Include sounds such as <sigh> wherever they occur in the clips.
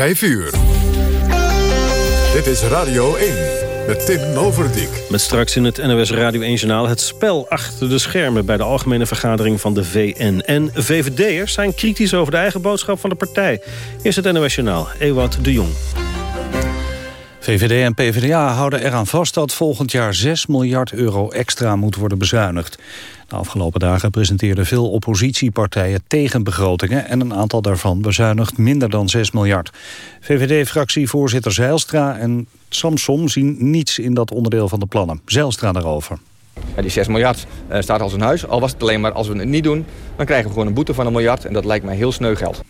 5 uur. Dit is Radio 1 met Tim Overdijk. Met straks in het NOS Radio 1-journaal het spel achter de schermen... bij de algemene vergadering van de VN. En VVD'ers zijn kritisch over de eigen boodschap van de partij. Eerst het NOS-journaal, Ewout de Jong. VVD en PvdA houden eraan vast dat volgend jaar 6 miljard euro extra moet worden bezuinigd. De afgelopen dagen presenteerden veel oppositiepartijen tegenbegrotingen... en een aantal daarvan bezuinigt minder dan 6 miljard. VVD-fractievoorzitter Zeilstra en Samsom zien niets in dat onderdeel van de plannen. Zeilstra daarover. Ja, die 6 miljard uh, staat als een huis. Al was het alleen maar als we het niet doen... dan krijgen we gewoon een boete van een miljard. En dat lijkt mij heel sneu geld.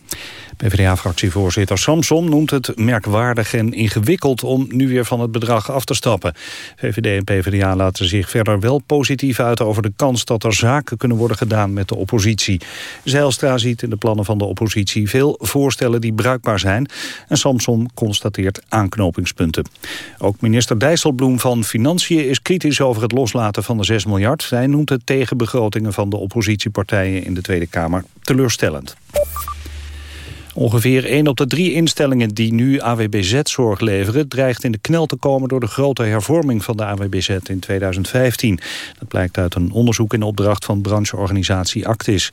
PvdA-fractievoorzitter Samson noemt het merkwaardig en ingewikkeld om nu weer van het bedrag af te stappen. VVD en PvdA laten zich verder wel positief uit over de kans dat er zaken kunnen worden gedaan met de oppositie. Zeilstra ziet in de plannen van de oppositie veel voorstellen die bruikbaar zijn en Samson constateert aanknopingspunten. Ook minister Dijsselbloem van Financiën is kritisch over het loslaten van de 6 miljard. Hij noemt de tegenbegrotingen van de oppositiepartijen in de Tweede Kamer teleurstellend. Ongeveer 1 op de drie instellingen die nu AWBZ-zorg leveren... dreigt in de knel te komen door de grote hervorming van de AWBZ in 2015. Dat blijkt uit een onderzoek in opdracht van brancheorganisatie Actis.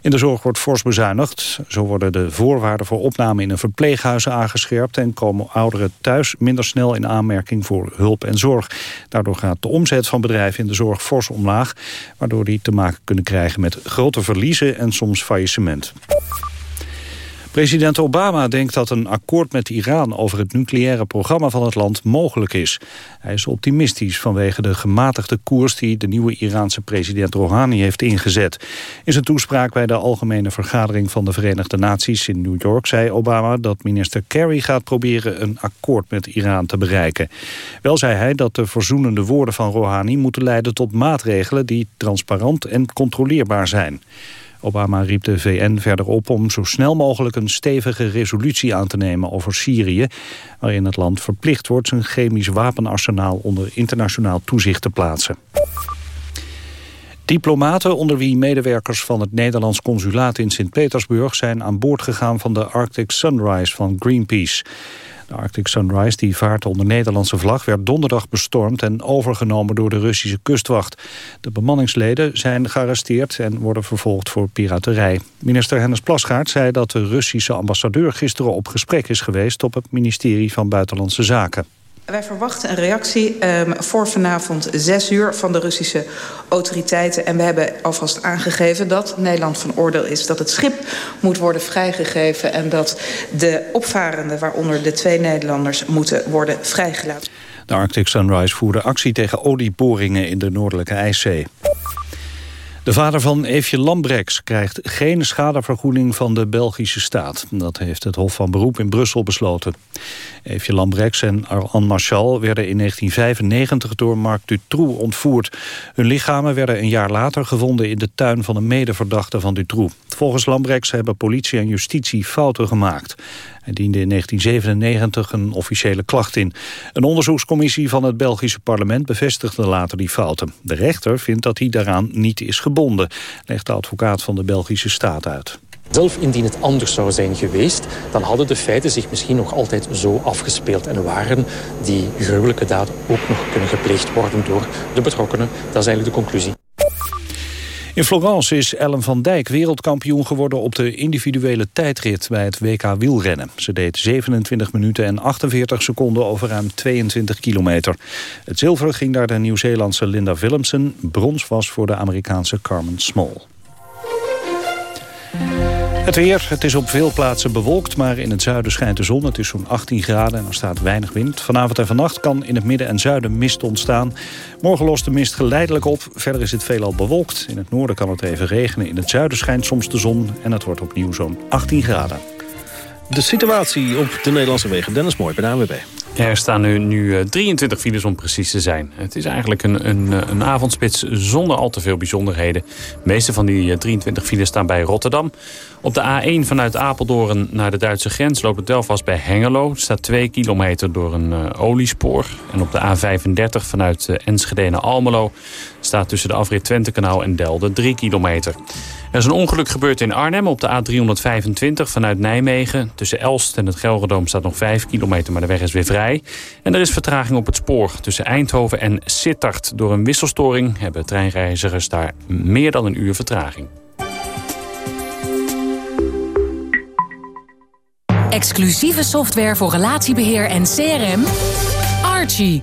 In de zorg wordt fors bezuinigd. Zo worden de voorwaarden voor opname in een verpleeghuis aangescherpt... en komen ouderen thuis minder snel in aanmerking voor hulp en zorg. Daardoor gaat de omzet van bedrijven in de zorg fors omlaag... waardoor die te maken kunnen krijgen met grote verliezen en soms faillissement. President Obama denkt dat een akkoord met Iran over het nucleaire programma van het land mogelijk is. Hij is optimistisch vanwege de gematigde koers die de nieuwe Iraanse president Rouhani heeft ingezet. In zijn toespraak bij de Algemene Vergadering van de Verenigde Naties in New York zei Obama dat minister Kerry gaat proberen een akkoord met Iran te bereiken. Wel zei hij dat de verzoenende woorden van Rouhani moeten leiden tot maatregelen die transparant en controleerbaar zijn. Obama riep de VN verder op om zo snel mogelijk een stevige resolutie aan te nemen over Syrië, waarin het land verplicht wordt zijn chemisch wapenarsenaal onder internationaal toezicht te plaatsen. Diplomaten, onder wie medewerkers van het Nederlands consulaat in Sint-Petersburg... zijn aan boord gegaan van de Arctic Sunrise van Greenpeace. De Arctic Sunrise, die vaart onder Nederlandse vlag... werd donderdag bestormd en overgenomen door de Russische kustwacht. De bemanningsleden zijn gearresteerd en worden vervolgd voor piraterij. Minister Hennis Plasgaard zei dat de Russische ambassadeur... gisteren op gesprek is geweest op het ministerie van Buitenlandse Zaken. Wij verwachten een reactie um, voor vanavond 6 uur van de Russische autoriteiten. En we hebben alvast aangegeven dat Nederland van oordeel is... dat het schip moet worden vrijgegeven... en dat de opvarenden, waaronder de twee Nederlanders, moeten worden vrijgelaten. De Arctic Sunrise voerde actie tegen olieboringen in de Noordelijke IJszee. De vader van Eefje Lambrechts krijgt geen schadevergoeding van de Belgische staat. Dat heeft het Hof van Beroep in Brussel besloten. Eefje Lambrechts en Anne Marchal werden in 1995 door Marc Dutroux ontvoerd. Hun lichamen werden een jaar later gevonden in de tuin van een medeverdachte van Dutroux. Volgens Lambrechts hebben politie en justitie fouten gemaakt. Hij diende in 1997 een officiële klacht in. Een onderzoekscommissie van het Belgische parlement bevestigde later die fouten. De rechter vindt dat hij daaraan niet is gebonden, legt de advocaat van de Belgische staat uit. Zelf indien het anders zou zijn geweest, dan hadden de feiten zich misschien nog altijd zo afgespeeld en waren die gruwelijke daden ook nog kunnen gepleegd worden door de betrokkenen. Dat is eigenlijk de conclusie. In Florence is Ellen van Dijk wereldkampioen geworden op de individuele tijdrit bij het WK wielrennen. Ze deed 27 minuten en 48 seconden over ruim 22 kilometer. Het zilver ging naar de Nieuw-Zeelandse Linda Willemsen. Brons was voor de Amerikaanse Carmen Small. Het weer, het is op veel plaatsen bewolkt, maar in het zuiden schijnt de zon. Het is zo'n 18 graden en er staat weinig wind. Vanavond en vannacht kan in het midden en zuiden mist ontstaan. Morgen lost de mist geleidelijk op. Verder is het veelal bewolkt. In het noorden kan het even regenen. In het zuiden schijnt soms de zon en het wordt opnieuw zo'n 18 graden. De situatie op de Nederlandse wegen. Dennis Mooi bij de ANWB. Er staan nu, nu 23 eh, files om precies te zijn. Het is eigenlijk een, een, eh, een avondspits zonder al te veel bijzonderheden. De meeste van die 23 eh, files staan bij Rotterdam. Op de A1 vanuit Apeldoorn naar de Duitse grens loopt het wel vast bij Hengelo. Er staat 2 kilometer door een oliespoor. En op de A35 vanuit Enschede naar Almelo staat tussen de afrit Twentekanaal en Delden 3 kilometer. Er is een ongeluk gebeurd in Arnhem op de A325 vanuit Nijmegen. Tussen Elst en het Gelredome staat nog 5 kilometer, maar de weg is weer vrij. En er is vertraging op het spoor tussen Eindhoven en Sittard. Door een wisselstoring hebben treinreizigers daar meer dan een uur vertraging. Exclusieve software voor relatiebeheer en CRM. Archie.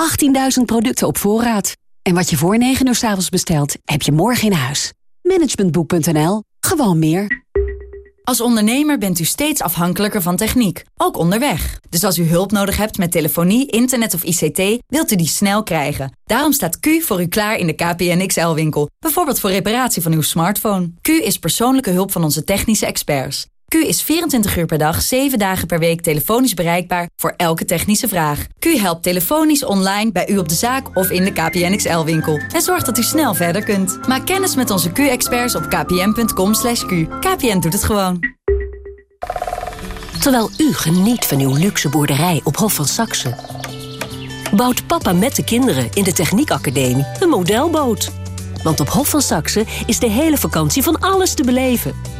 18.000 producten op voorraad. En wat je voor 9 uur s avonds bestelt, heb je morgen in huis. Managementboek.nl. Gewoon meer. Als ondernemer bent u steeds afhankelijker van techniek, ook onderweg. Dus als u hulp nodig hebt met telefonie, internet of ICT, wilt u die snel krijgen. Daarom staat Q voor u klaar in de KPN XL-winkel. Bijvoorbeeld voor reparatie van uw smartphone. Q is persoonlijke hulp van onze technische experts. Q is 24 uur per dag, 7 dagen per week telefonisch bereikbaar voor elke technische vraag. Q helpt telefonisch online bij u op de zaak of in de KPN XL-winkel. En zorgt dat u snel verder kunt. Maak kennis met onze Q-experts op kpn.com. /q. KPN doet het gewoon. Terwijl u geniet van uw luxe boerderij op Hof van Saxe... bouwt papa met de kinderen in de Techniekacademie een modelboot. Want op Hof van Saxe is de hele vakantie van alles te beleven...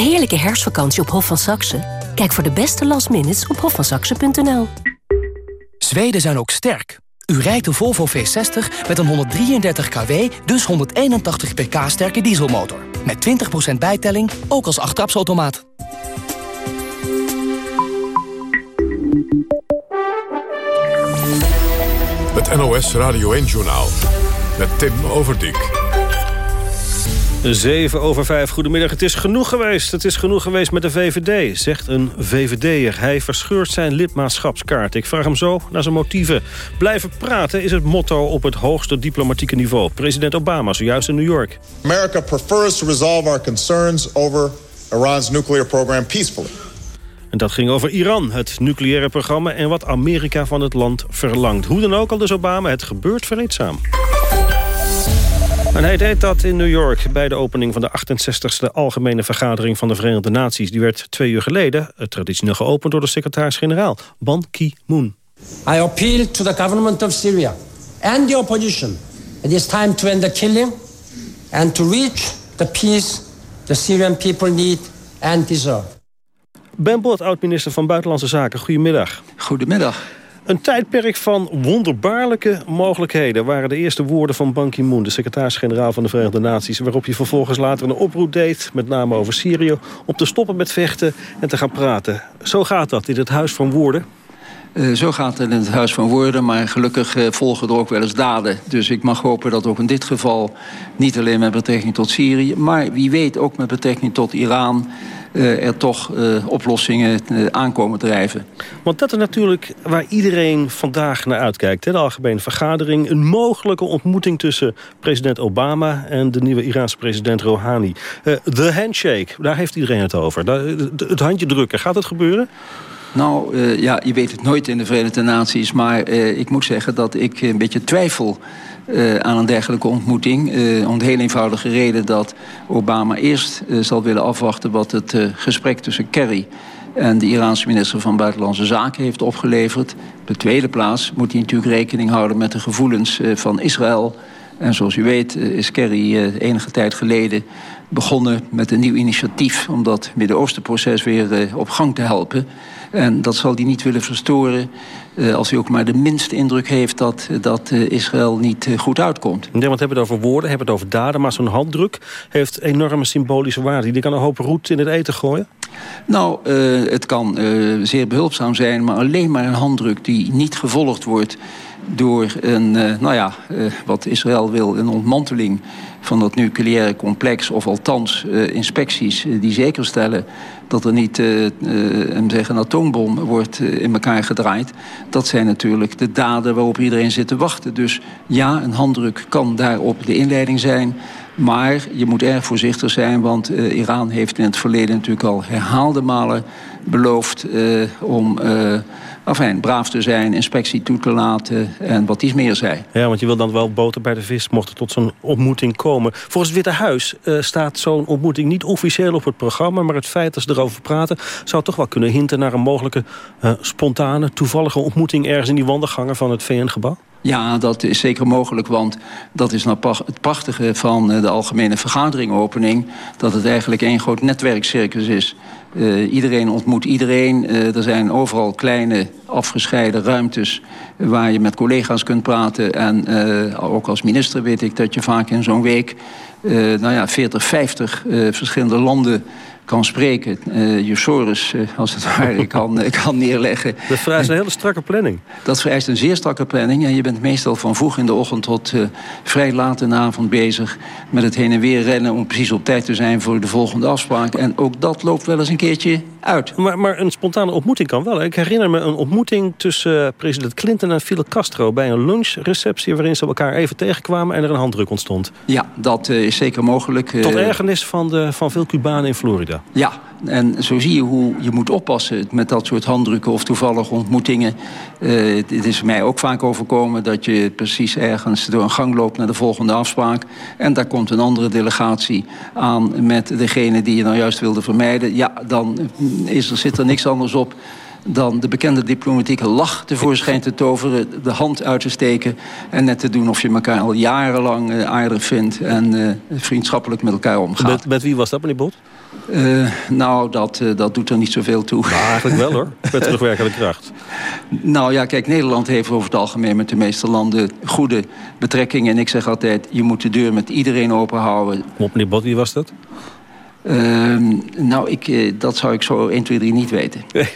heerlijke herfstvakantie op Hof van Saxe? Kijk voor de beste last minutes op hofvansaxe.nl. Zweden zijn ook sterk. U rijdt de Volvo V60 met een 133 kW, dus 181 pk sterke dieselmotor. Met 20% bijtelling, ook als achttrapsautomaat. Het NOS Radio 1-journaal met Tim Overdijk. 7 over 5, goedemiddag. Het is genoeg geweest. Het is genoeg geweest met de VVD, zegt een VVD'er. Hij verscheurt zijn lidmaatschapskaart. Ik vraag hem zo naar zijn motieven. Blijven praten is het motto op het hoogste diplomatieke niveau. President Obama zojuist in New York. America prefers to resolve our concerns over Iran's nuclear program peacefully. En dat ging over Iran, het nucleaire programma... en wat Amerika van het land verlangt. Hoe dan ook al dus Obama, het gebeurt vreedzaam. En hij deed dat in New York bij de opening van de 68e Algemene Vergadering van de Verenigde Naties. Die werd twee uur geleden traditioneel geopend door de secretaris-generaal, Ban Ki-moon. I appeal to the government of Syria and the opposition. It is time to end the killing and to reach the peace the Syrian people need and deserve. Ben Bot, oud-minister van Buitenlandse Zaken. Goedemiddag. Goedemiddag. Een tijdperk van wonderbaarlijke mogelijkheden... waren de eerste woorden van Ban Ki-moon, de secretaris-generaal van de Verenigde Naties... waarop je vervolgens later een oproep deed, met name over Syrië... om te stoppen met vechten en te gaan praten. Zo gaat dat in het Huis van Woorden. Uh, zo gaat het in het Huis van Woorden, maar gelukkig uh, volgen er ook wel eens daden. Dus ik mag hopen dat ook in dit geval, niet alleen met betrekking tot Syrië... maar wie weet ook met betrekking tot Iran er toch uh, oplossingen uh, aankomen drijven. Want dat is natuurlijk waar iedereen vandaag naar uitkijkt. Hè? De algemene vergadering. Een mogelijke ontmoeting tussen president Obama... en de nieuwe Iraanse president Rouhani. De handshake, daar heeft iedereen het over. Het handje drukken, gaat het gebeuren? Nou, uh, ja, je weet het nooit in de Verenigde Naties... maar uh, ik moet zeggen dat ik een beetje twijfel uh, aan een dergelijke ontmoeting. om de heel eenvoudige reden dat Obama eerst zal willen afwachten... wat het gesprek tussen Kerry en de Iraanse minister van Buitenlandse Zaken heeft opgeleverd. Op de tweede plaats moet hij natuurlijk rekening houden met de gevoelens van Israël... En zoals u weet is Kerry enige tijd geleden begonnen met een nieuw initiatief... om dat Midden-Oosten-proces weer op gang te helpen. En dat zal hij niet willen verstoren... als hij ook maar de minste indruk heeft dat, dat Israël niet goed uitkomt. Ja, want hebben het over woorden, hebben het over daden... maar zo'n handdruk heeft enorme symbolische waarde. Die kan een hoop roet in het eten gooien? Nou, uh, het kan uh, zeer behulpzaam zijn... maar alleen maar een handdruk die niet gevolgd wordt door een, uh, nou ja, wat Israël wil, een ontmanteling van dat nucleaire complex... of althans inspecties die zeker stellen dat er niet een, zeg, een atoombom wordt in elkaar gedraaid. Dat zijn natuurlijk de daden waarop iedereen zit te wachten. Dus ja, een handdruk kan daarop de inleiding zijn... Maar je moet erg voorzichtig zijn, want Iran heeft in het verleden natuurlijk al herhaalde malen beloofd om afijn, braaf te zijn, inspectie toe te laten en wat iets meer zei. Ja, want je wil dan wel boter bij de vis, mocht er tot zo'n ontmoeting komen. Volgens het Witte Huis staat zo'n ontmoeting niet officieel op het programma, maar het feit dat ze erover praten zou toch wel kunnen hinten naar een mogelijke spontane, toevallige ontmoeting ergens in die wandelgangen van het VN-gebouw? Ja, dat is zeker mogelijk, want dat is nou het prachtige van eh, de algemene vergaderingopening... dat het eigenlijk één groot netwerkcircus is. Uh, iedereen ontmoet iedereen. Uh, er zijn overal kleine afgescheiden ruimtes waar je met collega's kunt praten. En ook als minister weet ik dat je vaak in zo'n week... nou ja, 40, 50 verschillende landen kan spreken. Uh, je sores, uh, als het <laughs> ware, kan, uh, kan neerleggen. Dat vereist een hele strakke planning. Dat vereist een zeer strakke planning. En je bent meestal van vroeg in de ochtend tot vrij laat in de avond bezig... met het heen en weer rennen om precies op tijd te zijn voor de volgende afspraak. En ook dat loopt wel eens een keertje uit. Maar, maar een spontane ontmoeting kan wel. Ik herinner me een ontmoeting tussen president Clinton en Fidel Castro... bij een lunchreceptie waarin ze elkaar even tegenkwamen... en er een handdruk ontstond. Ja, dat is zeker mogelijk. Tot ergernis van, de, van veel Cubanen in Florida. Ja, en zo zie je hoe je moet oppassen met dat soort handdrukken of toevallige ontmoetingen. Uh, het is mij ook vaak overkomen dat je precies ergens door een gang loopt naar de volgende afspraak. En daar komt een andere delegatie aan met degene die je nou juist wilde vermijden. Ja, dan is er, zit er niks anders op dan de bekende diplomatieke lach tevoorschijn te toveren... de hand uit te steken en net te doen of je elkaar al jarenlang uh, aardig vindt... en vriendschappelijk met elkaar omgaat. Met, met wie was dat, meneer Bot? Uh, nou, dat, uh, dat doet er niet zoveel toe. Nou, eigenlijk wel hoor, <laughs> met terugwerkende kracht. nou ja, kijk, Nederland heeft over het algemeen met de meeste landen goede betrekkingen. En ik zeg altijd, je moet de deur met iedereen open houden. Op meneer Bot, wie was dat? Uh, nou, ik, uh, dat zou ik zo 1, 2, 3 niet weten. Nee,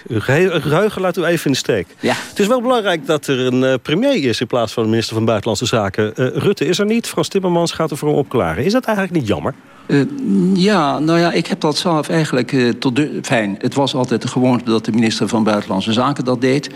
geheugen laat u even in de steek. Ja. Het is wel belangrijk dat er een uh, premier is... in plaats van de minister van Buitenlandse Zaken. Rutte is er niet, Frans Timmermans gaat er voor hem opklaren. Is dat eigenlijk niet jammer? Uh, ja, nou ja, ik heb dat zelf eigenlijk uh, tot de... Fijn, het was altijd de gewoonte dat de minister van Buitenlandse Zaken dat deed.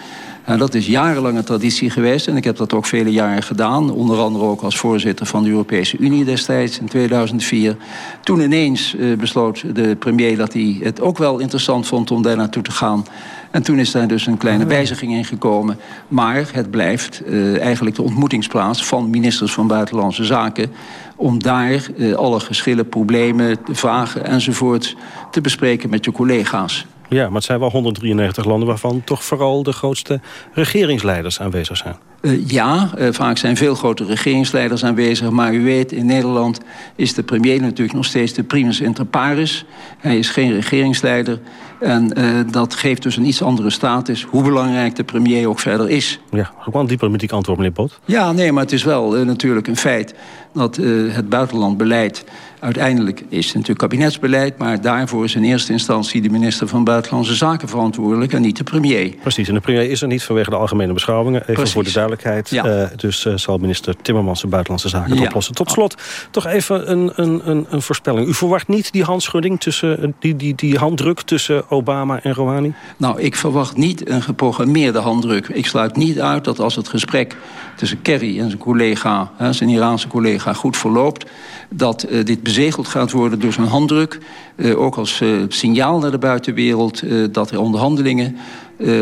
Uh, dat is jarenlange traditie geweest en ik heb dat ook vele jaren gedaan. Onder andere ook als voorzitter van de Europese Unie destijds in 2004. Toen ineens besloot de premier dat hij het ook wel interessant vond om daar naartoe te gaan. En toen is daar dus een kleine wijziging in gekomen. Maar het blijft eigenlijk de ontmoetingsplaats van ministers van Buitenlandse Zaken om daar uh, alle geschillen, problemen, vragen enzovoort te bespreken met je collega's. Ja, maar het zijn wel 193 landen waarvan toch vooral de grootste regeringsleiders aanwezig zijn. Uh, ja, uh, vaak zijn veel grote regeringsleiders aanwezig. Maar u weet, in Nederland is de premier natuurlijk nog steeds de primus inter pares. Hij is geen regeringsleider. En uh, dat geeft dus een iets andere status, hoe belangrijk de premier ook verder is. Ja, ook wel een diplomatiek antwoord, meneer Pot. Ja, nee, maar het is wel natuurlijk een feit dat het buitenlandbeleid uiteindelijk is natuurlijk kabinetsbeleid... maar daarvoor is in eerste instantie de minister van Buitenlandse Zaken verantwoordelijk... en niet de premier. Precies, en de premier is er niet vanwege de algemene beschouwingen. Even Precies. voor de duidelijkheid. Ja. Uh, dus uh, zal minister Timmermans de Buitenlandse Zaken ja. oplossen. Tot slot, toch even een, een, een, een, voorspelling. U verwacht niet die handschudding, tussen, die, die, die handdruk tussen Obama en Rouhani? Nou, ik verwacht niet een geprogrammeerde handdruk. Ik sluit niet uit dat als het gesprek tussen Kerry en zijn collega... Hè, zijn Iraanse collega goed verloopt... dat uh, dit bezegeld gaat worden door zijn handdruk. Uh, ook als uh, signaal naar de buitenwereld dat er onderhandelingen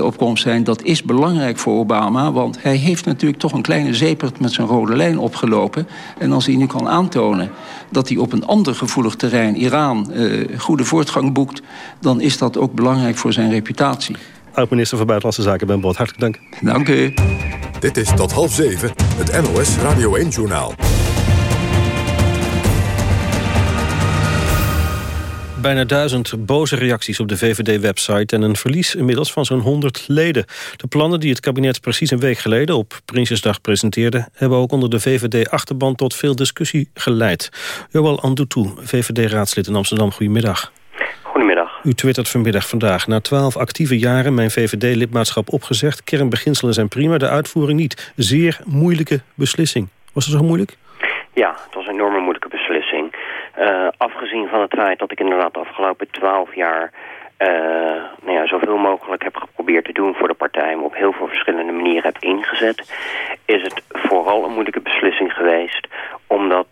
op komst zijn. Dat is belangrijk voor Obama, want hij heeft natuurlijk toch een kleine zepert met zijn rode lijn opgelopen. En als hij nu kan aantonen dat hij op een ander gevoelig terrein, Iran, goede voortgang boekt... dan is dat ook belangrijk voor zijn reputatie. Oud-minister van Buitenlandse Zaken, Ben Bot. Hartelijk dank. Dank u. Dit is tot half zeven, het NOS Radio 1-journaal. Bijna duizend boze reacties op de VVD-website... en een verlies inmiddels van zo'n 100 leden. De plannen die het kabinet precies een week geleden op Prinsjesdag presenteerde... hebben ook onder de VVD-achterban tot veel discussie geleid. Joël Andoutou, VVD-raadslid in Amsterdam, goedemiddag. Goedemiddag. U twittert vanmiddag vandaag. Na twaalf actieve jaren mijn VVD-lidmaatschap opgezegd. Kernbeginselen zijn prima, de uitvoering niet. Zeer moeilijke beslissing. Was het zo moeilijk? Ja, het was een enorme moeilijke beslissing. Uh, afgezien van het feit dat ik inderdaad de afgelopen twaalf jaar... Uh, nou ja, zoveel mogelijk heb geprobeerd te doen voor de partij... me op heel veel verschillende manieren heb ingezet... is het vooral een moeilijke beslissing geweest... omdat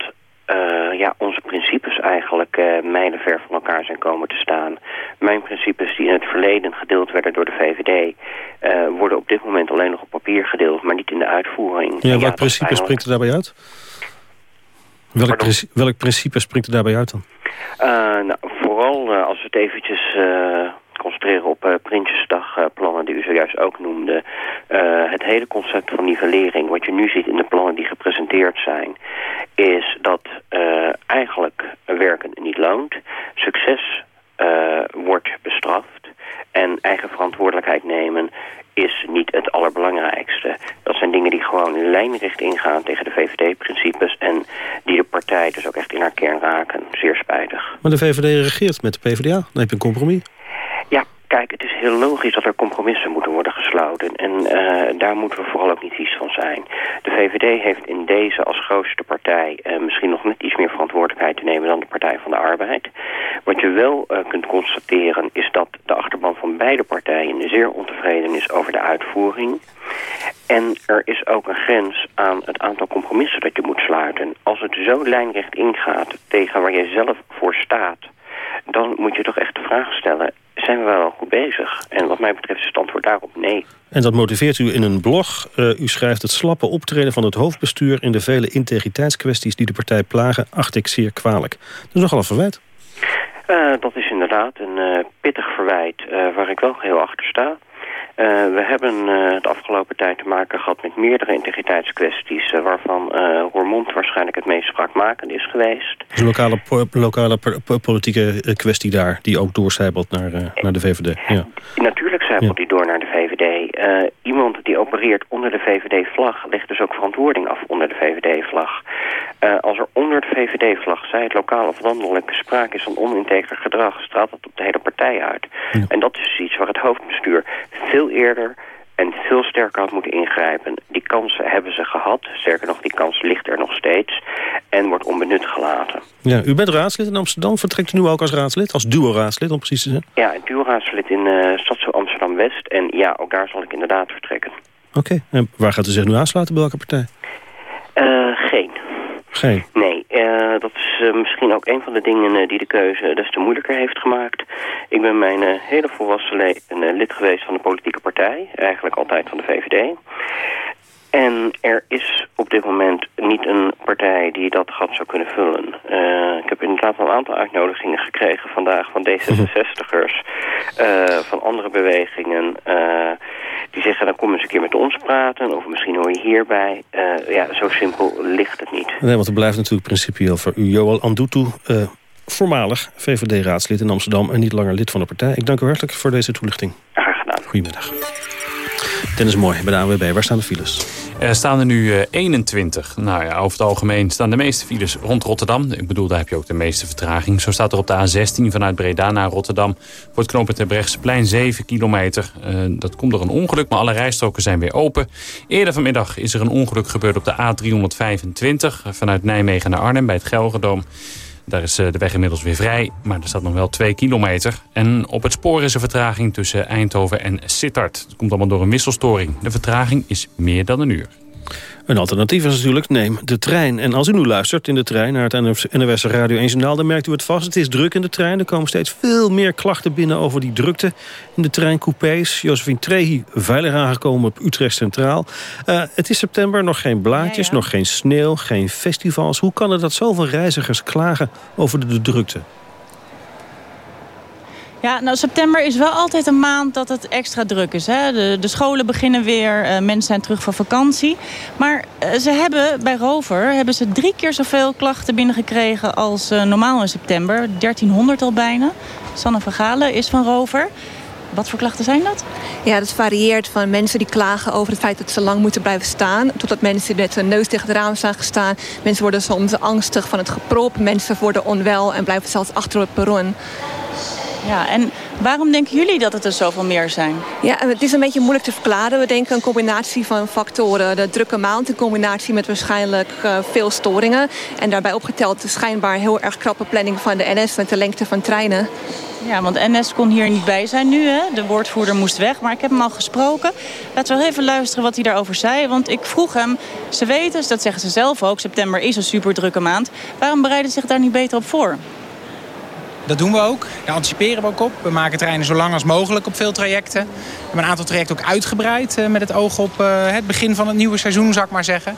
uh, ja, onze principes eigenlijk uh, mijlenver van elkaar zijn komen te staan. Mijn principes die in het verleden gedeeld werden door de VVD... Uh, worden op dit moment alleen nog op papier gedeeld, maar niet in de uitvoering. Ja, welk principe springt er daarbij uit? Welk, principe, welk principe springt er daarbij uit dan? nou, vooral als we het eventjes concentreren op Prinsjesdagplannen die u zojuist ook noemde. Het hele concept van nivellering, wat je nu ziet in de plannen die gepresenteerd zijn, is dat eigenlijk werken niet loont. Succes wordt bestraft. En eigen verantwoordelijkheid nemen is niet het allerbelangrijkste. Dat zijn dingen die gewoon lijnrecht ingaan tegen de VVD-principes... en die de partij dus ook echt in haar kern raken. Zeer spijtig. Maar de VVD regeert met de PvdA. Dan heb je een compromis. Kijk, het is heel logisch dat er compromissen moeten worden gesloten. En uh, daar moeten we vooral ook niet vies van zijn. De VVD heeft in deze als grootste partij uh, misschien nog net iets meer verantwoordelijkheid te nemen dan de Partij van de Arbeid. Wat je wel uh, kunt constateren is dat de achterban van beide partijen zeer ontevreden is over de uitvoering. En er is ook een grens aan het aantal compromissen dat je moet sluiten. Als het zo lijnrecht ingaat tegen waar je zelf voor staat dan moet je toch echt de vraag stellen... zijn we wel goed bezig? En wat mij betreft is het antwoord daarop nee. En dat motiveert u in een blog. Uh, u schrijft het slappe optreden van het hoofdbestuur... in de vele integriteitskwesties die de partij plagen... acht ik zeer kwalijk. Dat is nogal een verwijt. Uh, dat is inderdaad een uh, pittig verwijt waar ik wel heel achter sta. Uh, we hebben uh, de afgelopen tijd te maken gehad met meerdere integriteitskwesties... Uh, waarvan Roermond waarschijnlijk het meest spraakmakend is geweest. Een lokale, lokale politieke kwestie daar, die ook doorcijpelt naar, naar de VVD. Ja. Natuurlijk zijpelt ja. die door naar de VVD. iemand die opereert onder de VVD-vlag legt dus ook verantwoording af onder de VVD-vlag. als er onder de VVD-vlag, zij het lokaal of landelijk, sprake is van oninteger gedrag... straalt dat op de hele partij uit. Ja. En dat is dus iets waar het hoofdbestuur veel eerder en veel sterker had moeten ingrijpen. Die kansen hebben ze gehad. Sterker nog, die kans ligt er nog steeds. En wordt onbenut gelaten. Ja, u bent raadslid in Amsterdam. Vertrekt u nu ook als raadslid? Als duo-raadslid, om precies te zijn? Ja, duo-raadslid in uh, Stadsel Amsterdam-West. En ja, ook daar zal ik inderdaad vertrekken. Oké. Okay. En waar gaat u zich nu aansluiten? Bij welke partij? Geen. Nee, uh, dat is uh, misschien ook een van de dingen uh, die de keuze des te moeilijker heeft gemaakt. Ik ben mijn hele volwassen leven lid geweest van de politieke partij. Eigenlijk altijd van de VVD. En er is op dit moment niet een partij die dat gat zou kunnen vullen. Uh, ik heb inderdaad al een aantal uitnodigingen gekregen vandaag van D66'ers, uh, van andere bewegingen. Uh, die zeggen, dan kom eens een keer met ons praten, of misschien hoor je hierbij. ja, zo simpel ligt het niet. Nee, want er blijft natuurlijk principieel voor u. Joel Andutu, voormalig VVD-raadslid in Amsterdam en niet langer lid van de partij. Ik dank u hartelijk voor deze toelichting. Graag gedaan. Goedemiddag. Dennis Mooi bij de ANWB. Waar staan de files? Er staan er nu 21. Nou ja, over het algemeen staan de meeste files rond Rotterdam. Ik bedoel, daar heb je ook de meeste vertraging. Zo staat er op de A16 vanuit Breda naar Rotterdam... voor het knooppunt plein 7 kilometer. Uh, dat komt door een ongeluk, maar alle rijstroken zijn weer open. Eerder vanmiddag is er een ongeluk gebeurd op de A325... vanuit Nijmegen naar Arnhem bij het Gelredome. Daar is de weg inmiddels weer vrij, maar er staat nog wel 2 kilometer. En op het spoor is er vertraging tussen Eindhoven en Sittard. Het komt allemaal door een wisselstoring. De vertraging is meer dan een uur. Een alternatief is natuurlijk, neem de trein. En als u nu luistert in de trein naar het NOS Radio 1 Journaal... dan merkt u het vast, het is druk in de trein. Er komen steeds veel meer klachten binnen over die drukte in de treincoupés. Josephine Trehi, veilig aangekomen op Utrecht Centraal. Uh, het is september, nog geen blaadjes, ja, ja. nog geen sneeuw, geen festivals. Hoe kan het dat zoveel reizigers klagen over de, de drukte? Ja, nou september is wel altijd een maand dat het extra druk is. Hè? De, de scholen beginnen weer, uh, mensen zijn terug van vakantie. Maar uh, ze hebben bij Rover hebben ze drie keer zoveel klachten binnengekregen als uh, normaal in september. 1300 al bijna. Sanne van Galen is van Rover. Wat voor klachten zijn dat? Ja, dat varieert van mensen die klagen over het feit dat ze lang moeten blijven staan... totdat mensen met hun neus tegen het raam staan gestaan. Mensen worden soms angstig van het geprop. Mensen worden onwel en blijven zelfs achter het perron. Ja, en waarom denken jullie dat het er zoveel meer zijn? Ja, het is een beetje moeilijk te verklaren. We denken een combinatie van factoren. De drukke maand in combinatie met waarschijnlijk uh, veel storingen. En daarbij opgeteld de schijnbaar heel erg krappe planning van de NS... met de lengte van treinen. Ja, want NS kon hier niet bij zijn nu. Hè? De woordvoerder moest weg, maar ik heb hem al gesproken. Laten we wel even luisteren wat hij daarover zei. Want ik vroeg hem, ze weten, dat zeggen ze zelf ook... september is een super drukke maand. Waarom bereiden ze zich daar niet beter op voor? Dat doen we ook. Daar anticiperen we ook op. We maken treinen zo lang als mogelijk op veel trajecten. We hebben een aantal trajecten ook uitgebreid... Uh, met het oog op uh, het begin van het nieuwe seizoen, zou ik maar zeggen.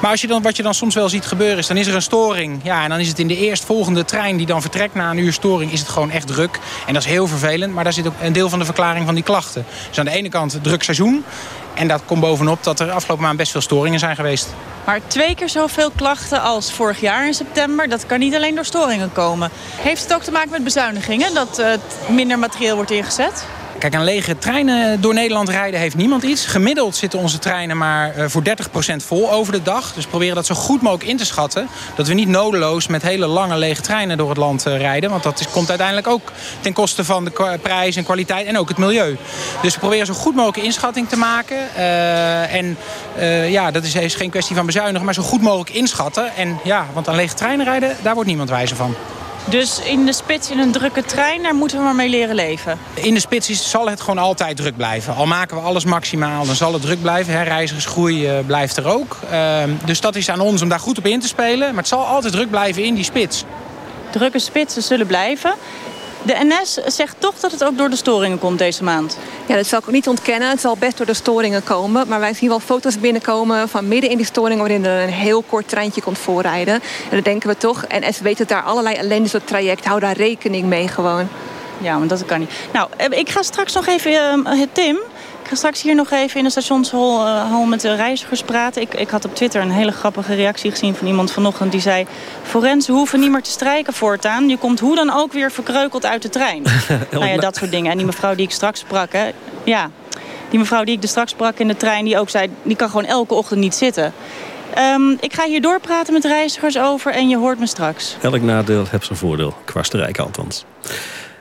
Maar als je dan, wat je dan soms wel ziet gebeuren is... dan is er een storing. Ja, en dan is het in de eerstvolgende trein die dan vertrekt... na een uur storing, is het gewoon echt druk. En dat is heel vervelend. Maar daar zit ook een deel van de verklaring van die klachten. Dus aan de ene kant druk seizoen. En dat komt bovenop dat er afgelopen maand best veel storingen zijn geweest. Maar twee keer zoveel klachten als vorig jaar in september... dat kan niet alleen door storingen komen. Heeft het ook te maken met bezuinigingen? Dat uh, minder materieel wordt ingezet? Kijk, aan lege treinen door Nederland rijden heeft niemand iets. Gemiddeld zitten onze treinen maar uh, voor 30% vol over de dag. Dus proberen dat zo goed mogelijk in te schatten. Dat we niet nodeloos met hele lange lege treinen door het land uh, rijden. Want dat komt uiteindelijk ook ten koste van de prijs en kwaliteit en ook het milieu. Dus we proberen zo goed mogelijk inschatting te maken. Uh, en ja, dat is, is geen kwestie van bezuinigen, maar zo goed mogelijk inschatten. En ja, want aan lege treinen rijden, daar wordt niemand wijzer van. Dus in de spits in een drukke trein, daar moeten we maar mee leren leven? In de spits is, zal het gewoon altijd druk blijven. Al maken we alles maximaal, dan zal het druk blijven. Hè. Reizigersgroei uh, blijft er ook. Uh, dus dat is aan ons om daar goed op in te spelen. Maar het zal altijd druk blijven in die spits. Drukke spitsen zullen blijven. De NS zegt toch dat het ook door de storingen komt deze maand. Ja, dat zal ik ook niet ontkennen. Het zal best door de storingen komen. Maar wij zien wel foto's binnenkomen van midden in die storingen... waarin er een heel kort treintje komt voorrijden. En dan denken we toch, NS weet dat daar allerlei ellende is op traject. Hou daar rekening mee gewoon. Ja, maar dat kan niet. Nou, ik ga straks nog even... Uh, Tim, ga straks hier nog even in de stationshal uh, met de reizigers praten. Ik, ik had op Twitter een hele grappige reactie gezien van iemand vanochtend. Die zei, Forensen hoeven niet meer te strijken voortaan. Je komt hoe dan ook weer verkreukeld uit de trein. <laughs> nou ja, dat soort dingen. En die mevrouw die ik straks sprak, hè, ja, die mevrouw die ik er straks sprak in de trein... die ook zei, die kan gewoon elke ochtend niet zitten. Um, ik ga hier doorpraten met reizigers over en je hoort me straks. Elk nadeel heeft zijn voordeel, kwarstrijken althans.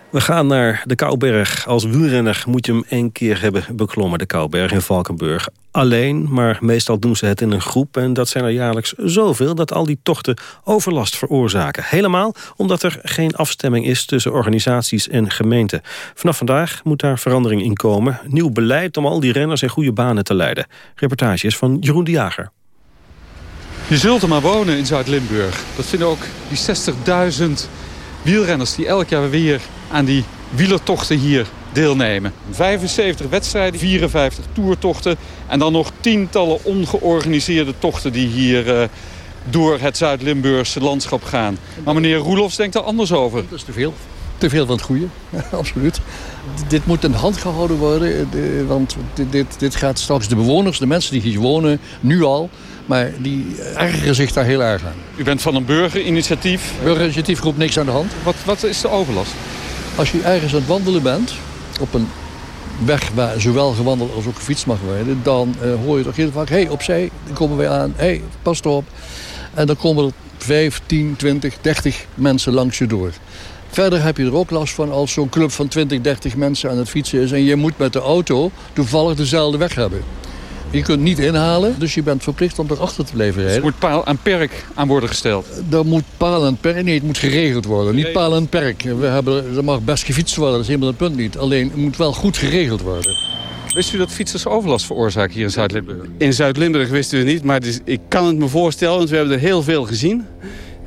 We gaan naar de Kouberg. Als wielrenner moet je hem één keer hebben beklommen, de Kouberg in Valkenburg. Alleen, maar meestal doen ze het in een groep. En dat zijn er jaarlijks zoveel dat al die tochten overlast veroorzaken. Helemaal omdat er geen afstemming is tussen organisaties en gemeenten. Vanaf vandaag moet daar verandering in komen. Nieuw beleid om al die renners in goede banen te leiden. Reportages van Jeroen de Jager. Je zult er maar wonen in Zuid-Limburg. Dat vinden ook die 60.000 wielrenners die elk jaar weer aan die wielertochten hier deelnemen. 75 wedstrijden, 54 toertochten en dan nog tientallen ongeorganiseerde tochten die hier uh, door het Zuid-Limburgse landschap gaan. Maar meneer Roelofs denkt er anders over. Dat is te veel. Te veel van het goede, <laughs> absoluut. Dit moet in de hand gehouden worden, want dit, dit, dit gaat straks de bewoners, de mensen die hier wonen, nu al... Maar die ergeren zich daar heel erg aan. U bent van een burgerinitiatief? Burgerinitiatief roept niks aan de hand. Wat, wat is de overlast? Als je ergens aan het wandelen bent, op een weg waar zowel gewandeld als ook gefietst mag worden... dan uh, hoor je toch heel vaak, hé, hey, opzij, dan komen wij aan, hé, hey, pas op. En dan komen er 5, 10, 20, 30 mensen langs je door. Verder heb je er ook last van als zo'n club van 20, 30 mensen aan het fietsen is... en je moet met de auto toevallig dezelfde weg hebben. Je kunt niet inhalen, dus je bent verplicht om erachter te blijven rijden. Dus er moet paal en perk aan worden gesteld? Er moet paal en perk, nee, het moet geregeld worden. Niet paal en perk. We hebben, er mag best gefietst worden, dat is helemaal het punt niet. Alleen, het moet wel goed geregeld worden. Wist u dat fietsers overlast veroorzaken hier in Zuid-Limburg? In Zuid-Limburg wisten we het niet, maar is, ik kan het me voorstellen, want we hebben er heel veel gezien.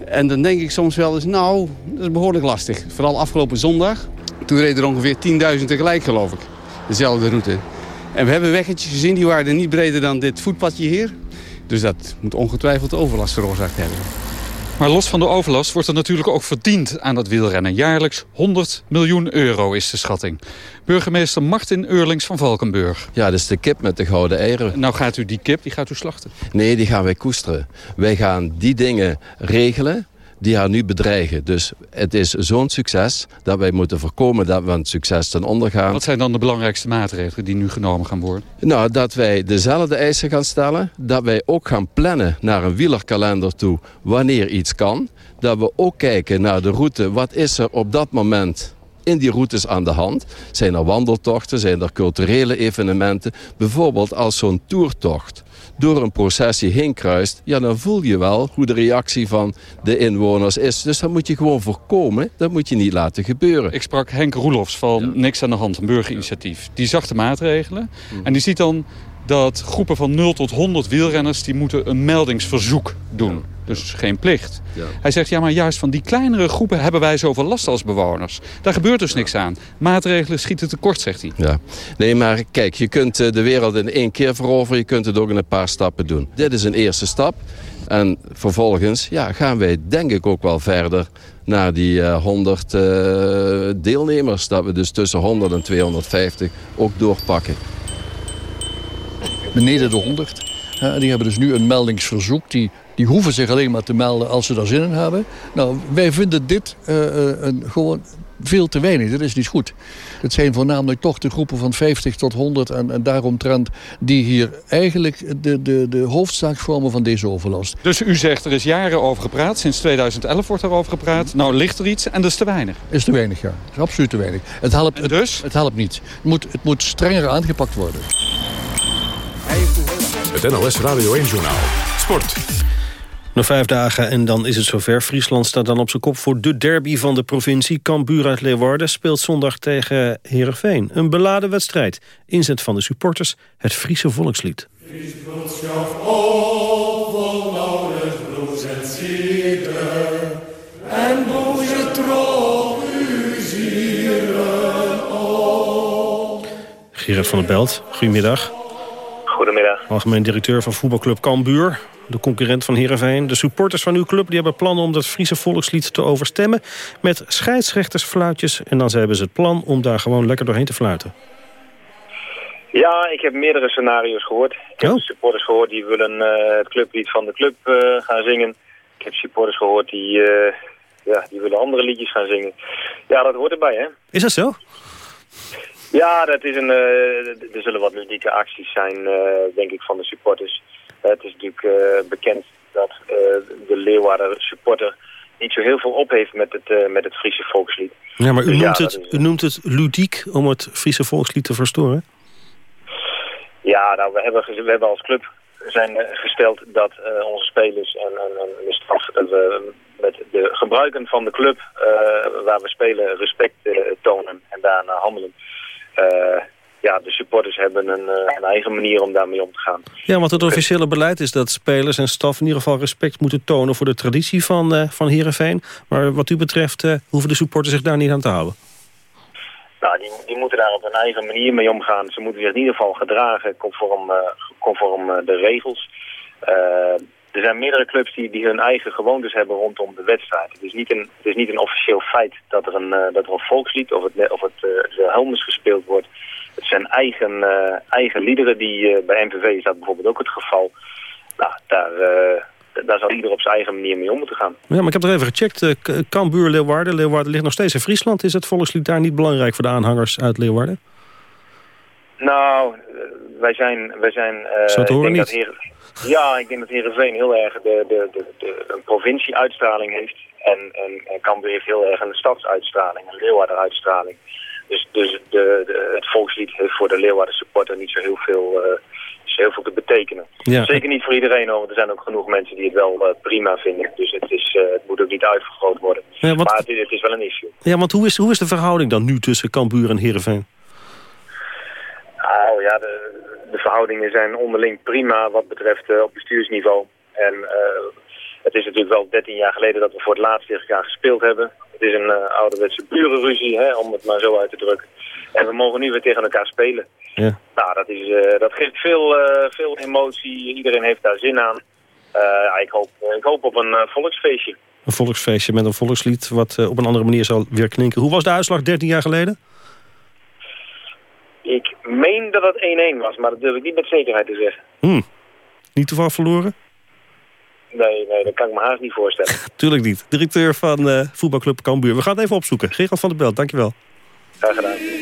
En dan denk ik soms wel eens, nou, dat is behoorlijk lastig. Vooral afgelopen zondag. Toen reden er ongeveer 10.000 tegelijk, geloof ik. Dezelfde route. En we hebben weggetjes gezien, die waren niet breder dan dit voetpadje hier. Dus dat moet ongetwijfeld overlast veroorzaakt hebben. Maar los van de overlast wordt er natuurlijk ook verdiend aan dat wielrennen. Jaarlijks 100 miljoen euro is de schatting. Burgemeester Martin Eurlings van Valkenburg. Ja, dat is de kip met de gouden eieren. Nou gaat u die kip, die gaat u slachten? Nee, die gaan wij koesteren. Wij gaan die dingen regelen die haar nu bedreigen. Dus het is zo'n succes dat wij moeten voorkomen dat we aan het succes ten onder gaan. Wat zijn dan de belangrijkste maatregelen die nu genomen gaan worden? Nou, dat wij dezelfde eisen gaan stellen. Dat wij ook gaan plannen naar een wielerkalender toe wanneer iets kan. Dat we ook kijken naar de route. Wat is er op dat moment in die routes aan de hand? Zijn er wandeltochten? Zijn er culturele evenementen? Bijvoorbeeld als zo'n toertocht door een processie heen kruist... ja, dan voel je wel hoe de reactie van de inwoners is. Dus dat moet je gewoon voorkomen. Dat moet je niet laten gebeuren. Ik sprak Henk Roelofs van Niks aan de Hand, een burgerinitiatief. Die zag de maatregelen en die ziet dan dat groepen van 0 tot 100 wielrenners... die moeten een meldingsverzoek doen. Dus geen plicht. Ja. Hij zegt, ja, maar juist van die kleinere groepen hebben wij zoveel last als bewoners. Daar gebeurt dus niks aan. Maatregelen schieten tekort, zegt hij. Ja. Nee, maar kijk, je kunt eh, de wereld in één keer veroveren. Je kunt het ook in een paar stappen doen. Dit is een eerste stap. En vervolgens ja, gaan wij denk ik ook wel verder naar die eh, 100 eh, deelnemers. Dat we dus tussen 100 en 250 ook doorpakken. beneden de 100. Eh, die hebben dus nu een meldingsverzoek. Die, die hoeven zich alleen maar te melden als ze daar zin in hebben. Nou, wij vinden dit eh, eh, een, gewoon veel te weinig. Dat is niet goed. Het zijn voornamelijk toch de groepen van 50 tot 100 en, en daaromtrent... die hier eigenlijk de, de, de hoofdzaak vormen van deze overlast. Dus u zegt, er is jaren over gepraat. Sinds 2011 wordt er over gepraat. Nou, ligt er iets en dat is te weinig. Is te weinig, ja. Is absoluut te weinig. Het helpt, het, dus? het helpt niet. Het moet, het moet strenger aangepakt worden. Het NOS Radio 1-journaal. Sport. Nog vijf dagen en dan is het zover. Friesland staat dan op zijn kop voor de derby van de provincie. Cambuur uit Leeuwarden speelt zondag tegen Heerenveen. Een beladen wedstrijd. Inzet van de supporters, het Friese volkslied. En u zieren op. Gerard van der Belt, goedemiddag. Goedemiddag. Algemeen directeur van voetbalclub Cambuur. De concurrent van Heerenveen. De supporters van uw club die hebben plannen om dat Friese volkslied te overstemmen. Met scheidsrechtersfluitjes. En dan hebben ze het plan om daar gewoon lekker doorheen te fluiten. Ja, ik heb meerdere scenario's gehoord. Ik heb Oh. supporters gehoord die willen eh, het clublied van de club eh, gaan zingen. Ik heb supporters gehoord die, eh, ja, die willen andere liedjes gaan zingen. Ja, dat hoort erbij, hè? Is dat zo? Ja, dat is een, eh, er zullen wat ludieke acties zijn, eh, denk ik, van de supporters. Eh, het is natuurlijk bekend dat de Leeuwarden supporter niet zo heel veel op heeft met het, met het Friese volkslied. Ja, maar u Dus noemt, het, is- u noemt het ludiek om het Friese volkslied te verstoren. Ja, nou, we hebben, we hebben als club zijn gesteld dat onze spelers en, en, en de staf dat we met de gebruiken van de club waar we spelen respect tonen en daarna handelen. Eh, ja, de supporters hebben een, eh, een eigen manier om daarmee om te gaan. Ja, want het officiële beleid is dat spelers en staf in ieder geval respect moeten tonen voor de traditie van, eh van Heerenveen. Maar wat u betreft hoeven de supporters zich daar niet aan te houden. Nou, die, die moeten daar op hun eigen manier mee omgaan. Ze moeten zich in ieder geval gedragen conform, conform de regels. Er zijn meerdere clubs die, die hun eigen gewoontes hebben rondom de wedstrijd. Het is niet een, het is niet een officieel feit dat er een, eh, dat er een volkslied of het, of het eh, gespeeld wordt. Het zijn eigen, eh, eigen liederen die bij MVV is dat bijvoorbeeld ook het geval. Nou, daar, daar zal ieder op zijn eigen manier mee om moeten gaan. Ja, maar ik heb er even gecheckt. K- Cambuur, Leeuwarden. Leeuwarden ligt nog steeds in Friesland. Is het volkslied daar niet belangrijk voor de aanhangers uit Leeuwarden? Nou, wij zijn... Wij zijn eh, Zo te horen niet. Heer, ja, ik denk dat Heerenveen heel erg de, de, de, de, een provincie-uitstraling heeft. En, en, Cambuur heeft heel erg een stadsuitstraling, een Leeuwarden-uitstraling. Dus, dus de, de, het volkslied heeft voor de Leeuwarden supporter niet zo heel veel, eh, zo heel veel te betekenen. Ja. Zeker niet voor iedereen hoor, want er zijn ook genoeg mensen die het wel eh, prima vinden. Dus het, is, het moet ook niet uitvergroot worden. Ja, wat- Maar het, is- het is wel een issue. Ja, want hoe is, hoe is de verhouding dan nu tussen Cambuur en Heerenveen? Nou ja, de, de verhoudingen zijn onderling prima wat betreft eh, op bestuursniveau. En eh, het is natuurlijk wel 13 jaar geleden dat we voor het laatst tegen elkaar gespeeld hebben. Het is een eh, ouderwetse burenruzie, hè, om het maar zo uit te drukken. En we mogen nu weer tegen elkaar spelen. Ja. Nou, dat, is, dat geeft veel, veel emotie. Iedereen heeft daar zin aan. Ja, ik, hoop, ik hoop op een volksfeestje. Een volksfeestje met een volkslied wat op een andere manier zal weer klinken. Hoe was de uitslag 13 jaar geleden? Ik meen dat het 1-1 was, maar dat durf ik niet met zekerheid te zeggen. Hmm. Niet toevallig verloren? Nee, nee, dat kan ik me haast niet voorstellen. <laughs> Tuurlijk niet. Directeur van uh, voetbalclub Cambuur. We gaan het even opzoeken. Gerald van der Belt, dankjewel. Graag gedaan.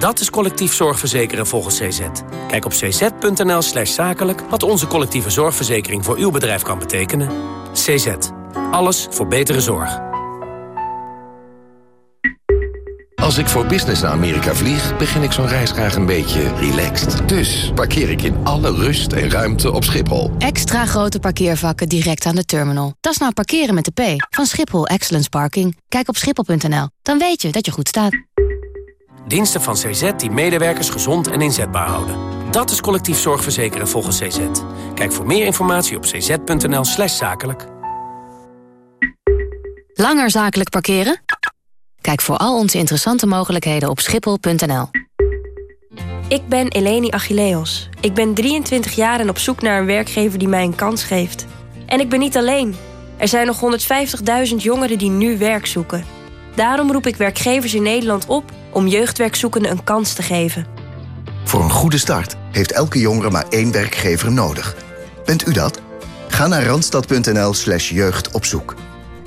Dat is collectief zorgverzekeren volgens CZ. Kijk op cz.nl slash zakelijk wat onze collectieve zorgverzekering voor uw bedrijf kan betekenen. CZ. Alles voor betere zorg. Als ik voor business naar Amerika vlieg, begin ik zo'n reis graag een beetje relaxed. Dus parkeer ik in alle rust en ruimte op Schiphol. Extra grote parkeervakken direct aan de terminal. Dat is nou parkeren met de P van Schiphol Excellence Parking. Kijk op schiphol.nl, dan weet je dat je goed staat. Diensten van CZ die medewerkers gezond en inzetbaar houden. Dat is collectief zorgverzekeren volgens CZ. Kijk voor meer informatie op cz.nl slash zakelijk. Langer zakelijk parkeren? Kijk voor al onze interessante mogelijkheden op schiphol.nl. Ik ben Eleni Achilleos. Ik ben 23 jaar en op zoek naar een werkgever die mij een kans geeft. En ik ben niet alleen. Er zijn nog 150.000 jongeren die nu werk zoeken. Daarom roep ik werkgevers in Nederland op om jeugdwerkzoekenden een kans te geven. Voor een goede start heeft elke jongere maar één werkgever nodig. Bent u dat? Ga naar randstad.nl slash jeugdopzoek.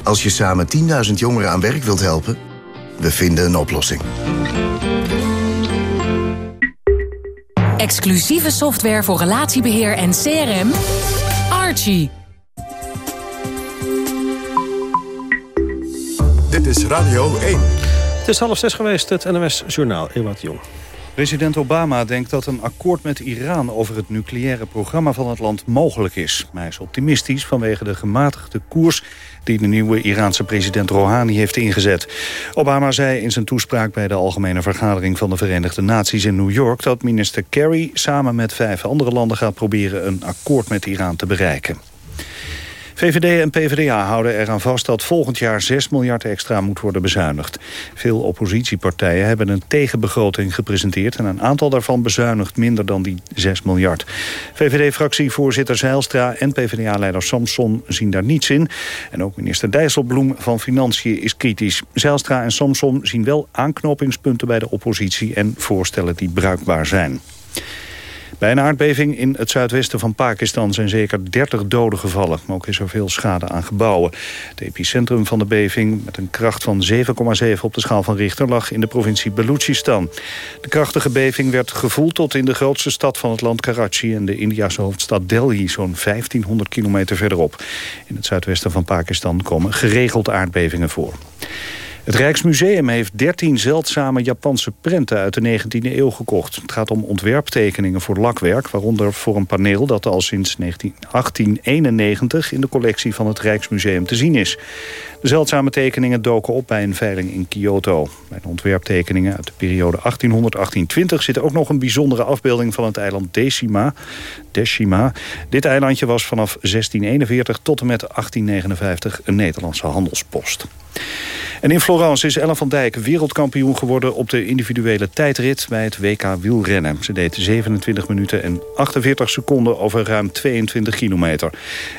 Als je samen 10.000 jongeren aan werk wilt helpen, we vinden een oplossing. Exclusieve software voor relatiebeheer en CRM. Archie. Dit is Radio 1. Het is half zes geweest, het NOS Journaal. Ewout Jong. President Obama denkt dat een akkoord met Iran over het nucleaire programma van het land mogelijk is. Maar hij is optimistisch vanwege de gematigde koers die de nieuwe Iraanse president Rouhani heeft ingezet. Obama zei in zijn toespraak bij de Algemene Vergadering van de Verenigde Naties in New York dat minister Kerry samen met vijf andere landen gaat proberen een akkoord met Iran te bereiken. VVD en PvdA houden eraan vast dat volgend jaar 6 miljard extra moet worden bezuinigd. Veel oppositiepartijen hebben een tegenbegroting gepresenteerd... en een aantal daarvan bezuinigt minder dan die 6 miljard. VVD-fractievoorzitter Zeilstra en PvdA-leider Samson zien daar niets in. En ook minister Dijsselbloem van Financiën is kritisch. Zeilstra en Samson zien wel aanknopingspunten bij de oppositie... en voorstellen die bruikbaar zijn. Bij een aardbeving in het zuidwesten van Pakistan zijn zeker 30 doden gevallen. Maar ook is er veel schade aan gebouwen. Het epicentrum van de beving met een kracht van 7,7 op de schaal van Richter lag in de provincie Balochistan. De krachtige beving werd gevoeld tot in de grootste stad van het land Karachi en de Indiase hoofdstad Delhi, zo'n 1500 kilometer verderop. In het zuidwesten van Pakistan komen geregeld aardbevingen voor. Het Rijksmuseum heeft 13 zeldzame Japanse prenten uit de 19e eeuw gekocht. Het gaat om ontwerptekeningen voor lakwerk, waaronder voor een paneel dat al sinds 1891 in de collectie van het Rijksmuseum te zien is. De zeldzame tekeningen doken op bij een veiling in Kyoto. Bij de ontwerptekeningen uit de periode 1800-1820 zit ook nog een bijzondere afbeelding van het eiland Decima. Decima. Dit eilandje was vanaf 1641 tot en met 1859 een Nederlandse handelspost. En in Florence is Ellen van Dijk wereldkampioen geworden op de individuele tijdrit bij het WK wielrennen. Ze deed 27 minuten en 48 seconden over ruim 22 kilometer.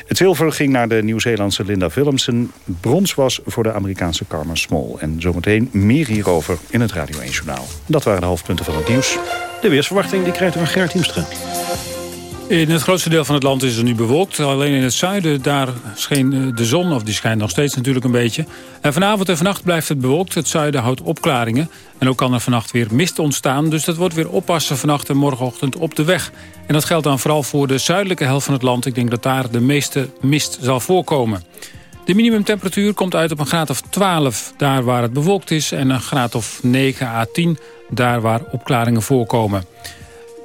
Het zilver ging naar de Nieuw-Zeelandse Linda Willemsen. Brons was voor de Amerikaanse Carmen Small. En zometeen meer hierover in het Radio 1 Journaal. Dat waren de hoofdpunten van het nieuws. De weersverwachting die krijgt u van Gerrit Hiemstra. In het grootste deel van het land is het nu bewolkt. Alleen in het zuiden, daar scheen eh, de zon, of die schijnt nog steeds natuurlijk een beetje. En vanavond en vannacht blijft het bewolkt. Het zuiden houdt opklaringen. En ook kan er vannacht weer mist ontstaan. Dus dat wordt weer oppassen vannacht en morgenochtend op de weg. En dat geldt dan vooral voor de zuidelijke helft van het land. Ik denk dat daar de meeste mist zal voorkomen. De minimumtemperatuur komt uit op een graad of 12 daar waar het bewolkt is... en een graad of 9 à 10 daar waar opklaringen voorkomen.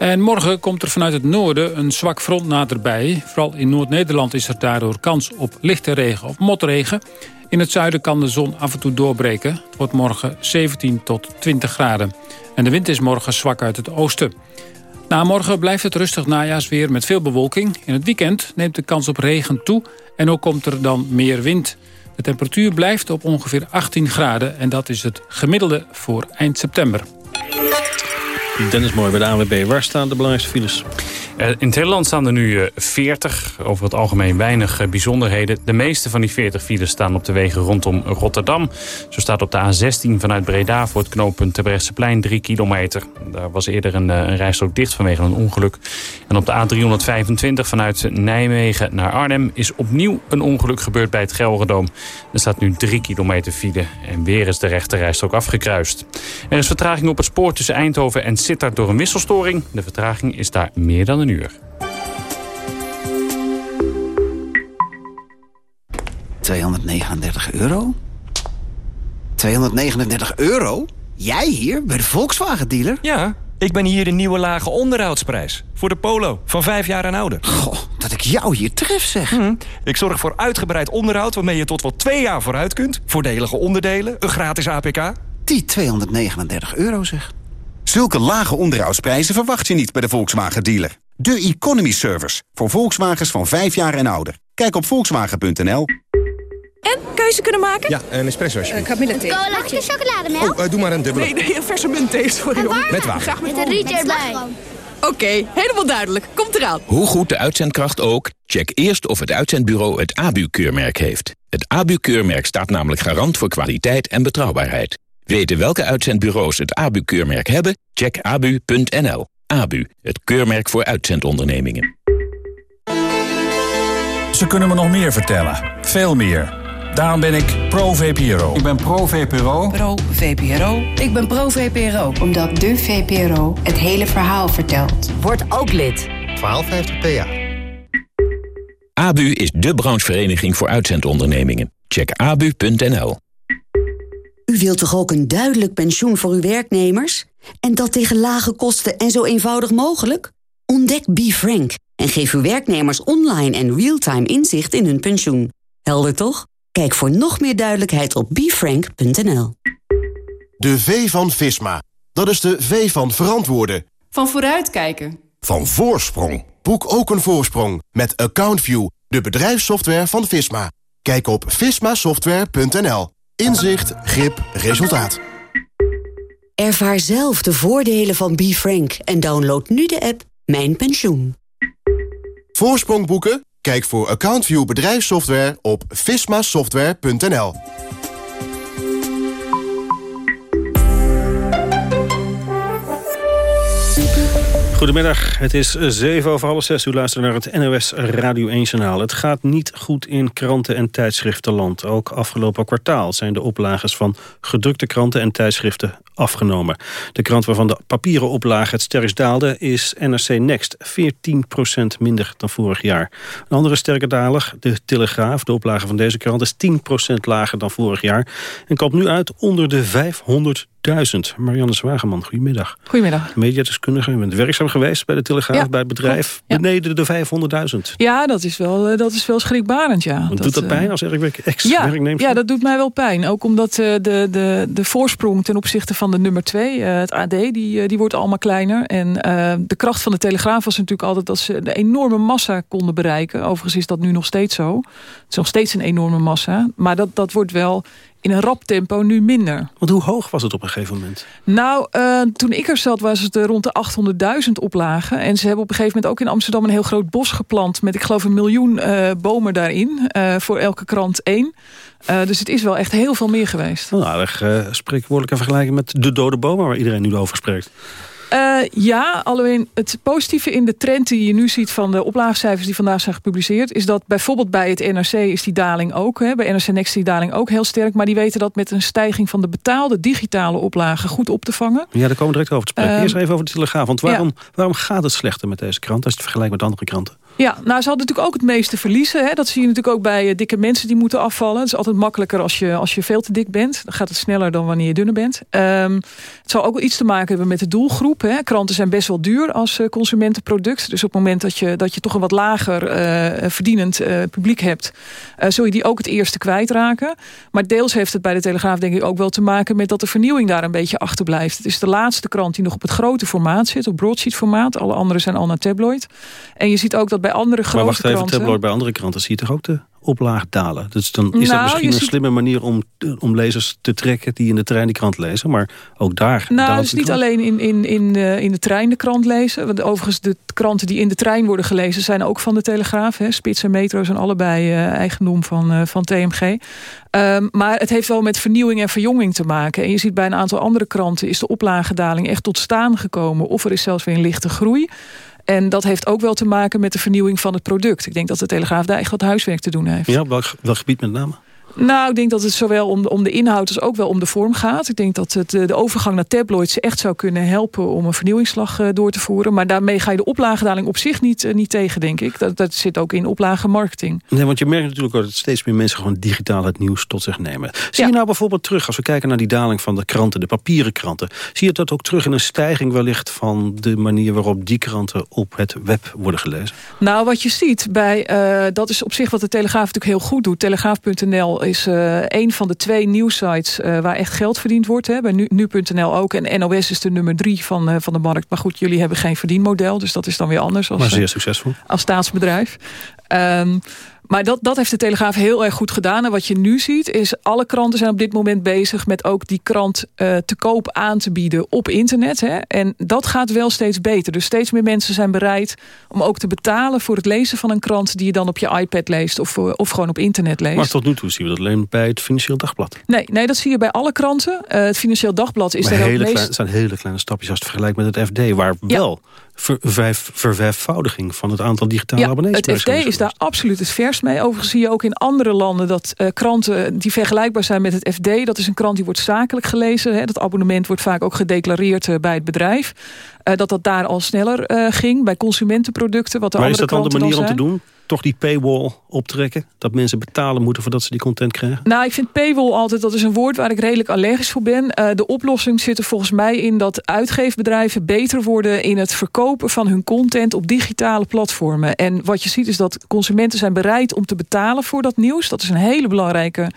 En morgen komt er vanuit het noorden een zwak front naderbij. Vooral in Noord-Nederland is er daardoor kans op lichte regen of motregen. In het zuiden kan de zon af en toe doorbreken. Het wordt morgen 17 tot 20 graden. En de wind is morgen zwak uit het oosten. Na morgen blijft het rustig najaarsweer met veel bewolking. In het weekend neemt de kans op regen toe en ook komt er dan meer wind. De temperatuur blijft op ongeveer 18 graden en dat is het gemiddelde voor eind september. Dennis Mooi bij de ANWB. Waar staan de belangrijkste files? Eh, in het hele land staan er nu 40. Eh, Over het algemeen weinig eh, bijzonderheden. De meeste van die 40 files staan op de wegen rondom Rotterdam. Zo staat op de A16 vanuit Breda voor het knooppunt Terbrechtseplein 3 kilometer. Daar was eerder een, een rijstrook dicht vanwege een ongeluk. En op de A325 vanuit Nijmegen naar Arnhem is opnieuw een ongeluk gebeurd bij het Gelredoom. Er staat nu 3 kilometer file en weer is de rechte rijstrook afgekruist. Er is vertraging op het spoor tussen Eindhoven en Sittard door een wisselstoring. De vertraging is daar meer dan een uur. 239 euro? 239 euro? Jij hier, bij de Volkswagen-dealer? Ja, ik ben hier de nieuwe lage onderhoudsprijs. Voor de Polo, van vijf jaar en ouder. Goh, dat ik jou hier tref, zeg. Hm, ik zorg voor uitgebreid onderhoud waarmee je tot wel twee jaar vooruit kunt. Voordelige onderdelen, een gratis APK. Die 239 euro, zeg. Zulke lage onderhoudsprijzen verwacht je niet bij de Volkswagen-dealer. De Economy Service, voor Volkswagens van 5 jaar en ouder. Kijk op volkswagen.nl. En, keuze kunnen maken? Ja, een espresso alsjeblieft. Uh, kamillethee. Mag ik een chocolademelk? Oh, uh, doe maar een dubbele. Nee, nee, een verse muntthee, sorry hoor. Met water. Graag met, met een rietje erbij. Oké, helemaal duidelijk. Komt eraan. Hoe goed de uitzendkracht ook, check eerst of het uitzendbureau het ABU-keurmerk heeft. Het ABU-keurmerk staat namelijk garant voor kwaliteit en betrouwbaarheid. Weten welke uitzendbureaus het ABU-keurmerk hebben? Check abu.nl. ABU, het keurmerk voor uitzendondernemingen. Ze kunnen me nog meer vertellen. Veel meer. Daarom ben ik pro-VPRO. Ik ben pro-VPRO. Pro-VPRO. Ik ben pro-VPRO. Omdat de VPRO het hele verhaal vertelt. Word ook lid. 1250 PA. ABU is de branchevereniging voor uitzendondernemingen. Check abu.nl. U wilt toch ook een duidelijk pensioen voor uw werknemers? En dat tegen lage kosten en zo eenvoudig mogelijk? Ontdek BeFrank en geef uw werknemers online en real-time inzicht in hun pensioen. Helder toch? Kijk voor nog meer duidelijkheid op befrank.nl. De V van Visma. Dat is de V van verantwoorden. Van vooruitkijken. Van voorsprong. Boek ook een voorsprong met AccountView, de bedrijfssoftware van Visma. Kijk op vismasoftware.nl. Inzicht, grip, resultaat. Ervaar zelf de voordelen van BeFrank en download nu de app Mijn Pensioen. Voorsprong boeken? Kijk voor AccountView bedrijfssoftware op vismasoftware.nl. Goedemiddag, het is 7 over half 6. U luistert naar het NOS Radio 1 journaal. Het gaat niet goed in kranten- en tijdschriftenland. Ook afgelopen kwartaal zijn de oplages van gedrukte kranten en tijdschriften afgenomen. De krant waarvan de papieren oplage het sterkst daalde is NRC Next. 14% minder dan vorig jaar. Een andere sterke daler, de Telegraaf. De oplage van deze krant is 10% lager dan vorig jaar. En komt nu uit onder de 500 1000. Marianne Zwageman, goedemiddag. Goedemiddag. Mediadeskundige, u bent werkzaam geweest bij de Telegraaf, ja, bij het bedrijf. Beneden de 500.000. Ja, dat is wel, dat is wel schrikbarend, ja. Dat, doet dat pijn als ex-werknemer? Ja, ja, dat doet mij wel pijn. Ook omdat uh, de, de, de voorsprong ten opzichte van de nummer 2, uh, het AD, die, die wordt allemaal kleiner. En de kracht van de Telegraaf was natuurlijk altijd dat ze de enorme massa konden bereiken. Overigens is dat nu nog steeds zo. Het is nog steeds een enorme massa. Maar dat, dat wordt wel in een rap tempo nu minder. Want hoe hoog was het op een gegeven moment? Nou, uh, toen ik er zat was het rond de 800.000 oplagen. En ze hebben op een gegeven moment ook in Amsterdam een heel groot bos geplant... met ik geloof een miljoen uh, bomen daarin. Uh, voor elke krant één. dus het is wel echt heel veel meer geweest. Nou, aardig spreekwoordelijke vergelijking met de dode bomen... waar iedereen nu over spreekt. Uh, ja, alleen het positieve in de trend die je nu ziet van de oplaagcijfers die vandaag zijn gepubliceerd, is dat bijvoorbeeld bij het NRC is die daling ook, hè, bij NRC Next is die daling ook heel sterk, maar die weten dat met een stijging van de betaalde digitale oplagen goed op te vangen. Ja, daar komen we direct over te spreken. Uh, Eerst even over de Telegraaf, want waarom, ja. waarom gaat het slechter met deze krant als je het vergelijkt met andere kranten? Ja, nou ze hadden natuurlijk ook het meeste verliezen. Hè? Dat zie je natuurlijk ook bij uh, dikke mensen die moeten afvallen. Het is altijd makkelijker als je, als je veel te dik bent. Dan gaat het sneller dan wanneer je dunner bent. Um, het zou ook wel iets te maken hebben met de doelgroep. Hè? Kranten zijn best wel duur als uh, consumentenproduct. Dus op het moment dat je, dat je toch een wat lager uh, verdienend publiek hebt... zul je die ook het eerste kwijtraken. Maar deels heeft het bij de Telegraaf denk ik ook wel te maken... met dat de vernieuwing daar een beetje achterblijft. Het is de laatste krant die nog op het grote formaat zit. Op broadsheet formaat. Alle anderen zijn al naar tabloid. En je ziet ook dat bij andere grote maar wacht even, kranten... tabloid bij andere kranten zie je toch ook de oplaag dalen. Dus dan is Nou, dat misschien een ziet- slimme manier om, om lezers te trekken... die in de trein die krant lezen. Maar ook daar... Nou, daalt het is de niet krant. alleen in, in, in, de, in de trein de krant lezen. Want overigens, de kranten die in de trein worden gelezen... zijn ook van de Telegraaf. Hè. Spits en Metro zijn allebei eh, eigendom van, eh, van TMG. Ehm, maar het heeft wel met vernieuwing en verjonging te maken. En je ziet bij een aantal andere kranten... is de oplagedaling echt tot staan gekomen. Of er is zelfs weer een lichte groei. En dat heeft ook wel te maken met de vernieuwing van het product. Ik denk dat de Telegraaf daar echt wat huiswerk te doen heeft. Ja, op welk, welk gebied met name? Nou, ik denk dat het zowel om, om de inhoud als ook wel om de vorm gaat. Ik denk dat het, eh, de overgang naar tabloids echt zou kunnen helpen om een vernieuwingsslag eh, door te voeren. Maar daarmee ga je de oplagedaling op zich niet, eh, niet tegen, denk ik. Dat, dat zit ook in oplagemarketing. Nee, want je merkt natuurlijk ook dat steeds meer mensen gewoon digitaal het nieuws tot zich nemen. Zie je nou bijvoorbeeld terug, als we kijken naar die daling van de kranten, de papieren kranten, zie je dat ook terug in een stijging wellicht van de manier waarop die kranten op het web worden gelezen? Nou, wat je ziet, bij, dat is op zich wat de Telegraaf natuurlijk heel goed doet. Telegraaf.nl is eh, een van de twee nieuwsites eh, waar echt geld verdiend wordt. Hè. Bij nu- nu.nl ook. En NOS is de nummer drie van, eh, van de markt. Maar goed, jullie hebben geen verdienmodel. Dus dat is dan weer anders. Als, Maar zeer succesvol. als staatsbedrijf. Ehm, maar dat, dat heeft de Telegraaf heel erg goed gedaan. En wat je nu ziet is, alle kranten zijn op dit moment bezig... met ook die krant eh, te koop aan te bieden op internet. Hè? En dat gaat wel steeds beter. Dus steeds meer mensen zijn bereid om ook te betalen... voor het lezen van een krant die je dan op je iPad leest... of, eh, of gewoon op internet leest. Maar tot nu toe zien we dat alleen bij het Financieel Dagblad. Nee, nee, dat zie je bij alle kranten. Eh, het Financieel Dagblad is maar daar ook hele meest... het zijn hele kleine stapjes als het vergelijkt met het FD... waar wel ver, vijf, vervijfvoudiging van het aantal digitale abonnees het FD is is daar absoluut het vers mee. Overigens zie je ook in andere landen dat eh, kranten die vergelijkbaar zijn met het FD... dat is een krant die wordt zakelijk gelezen. Hè. Dat abonnement wordt vaak ook gedeclareerd eh, bij het bedrijf. Eh, dat dat daar al sneller eh, ging. Bij consumentenproducten, wat de Maar is dat dan de manier om te doen? Toch die paywall optrekken? Dat mensen betalen moeten voordat ze die content krijgen? Nou, ik vind paywall altijd, dat is een woord waar ik redelijk allergisch voor ben. Eh, de oplossing zit er volgens mij in dat uitgeefbedrijven beter worden in het verkopen van hun content op digitale platformen. En wat je ziet is dat consumenten zijn bereid om te betalen voor dat nieuws. Dat is een hele belangrijke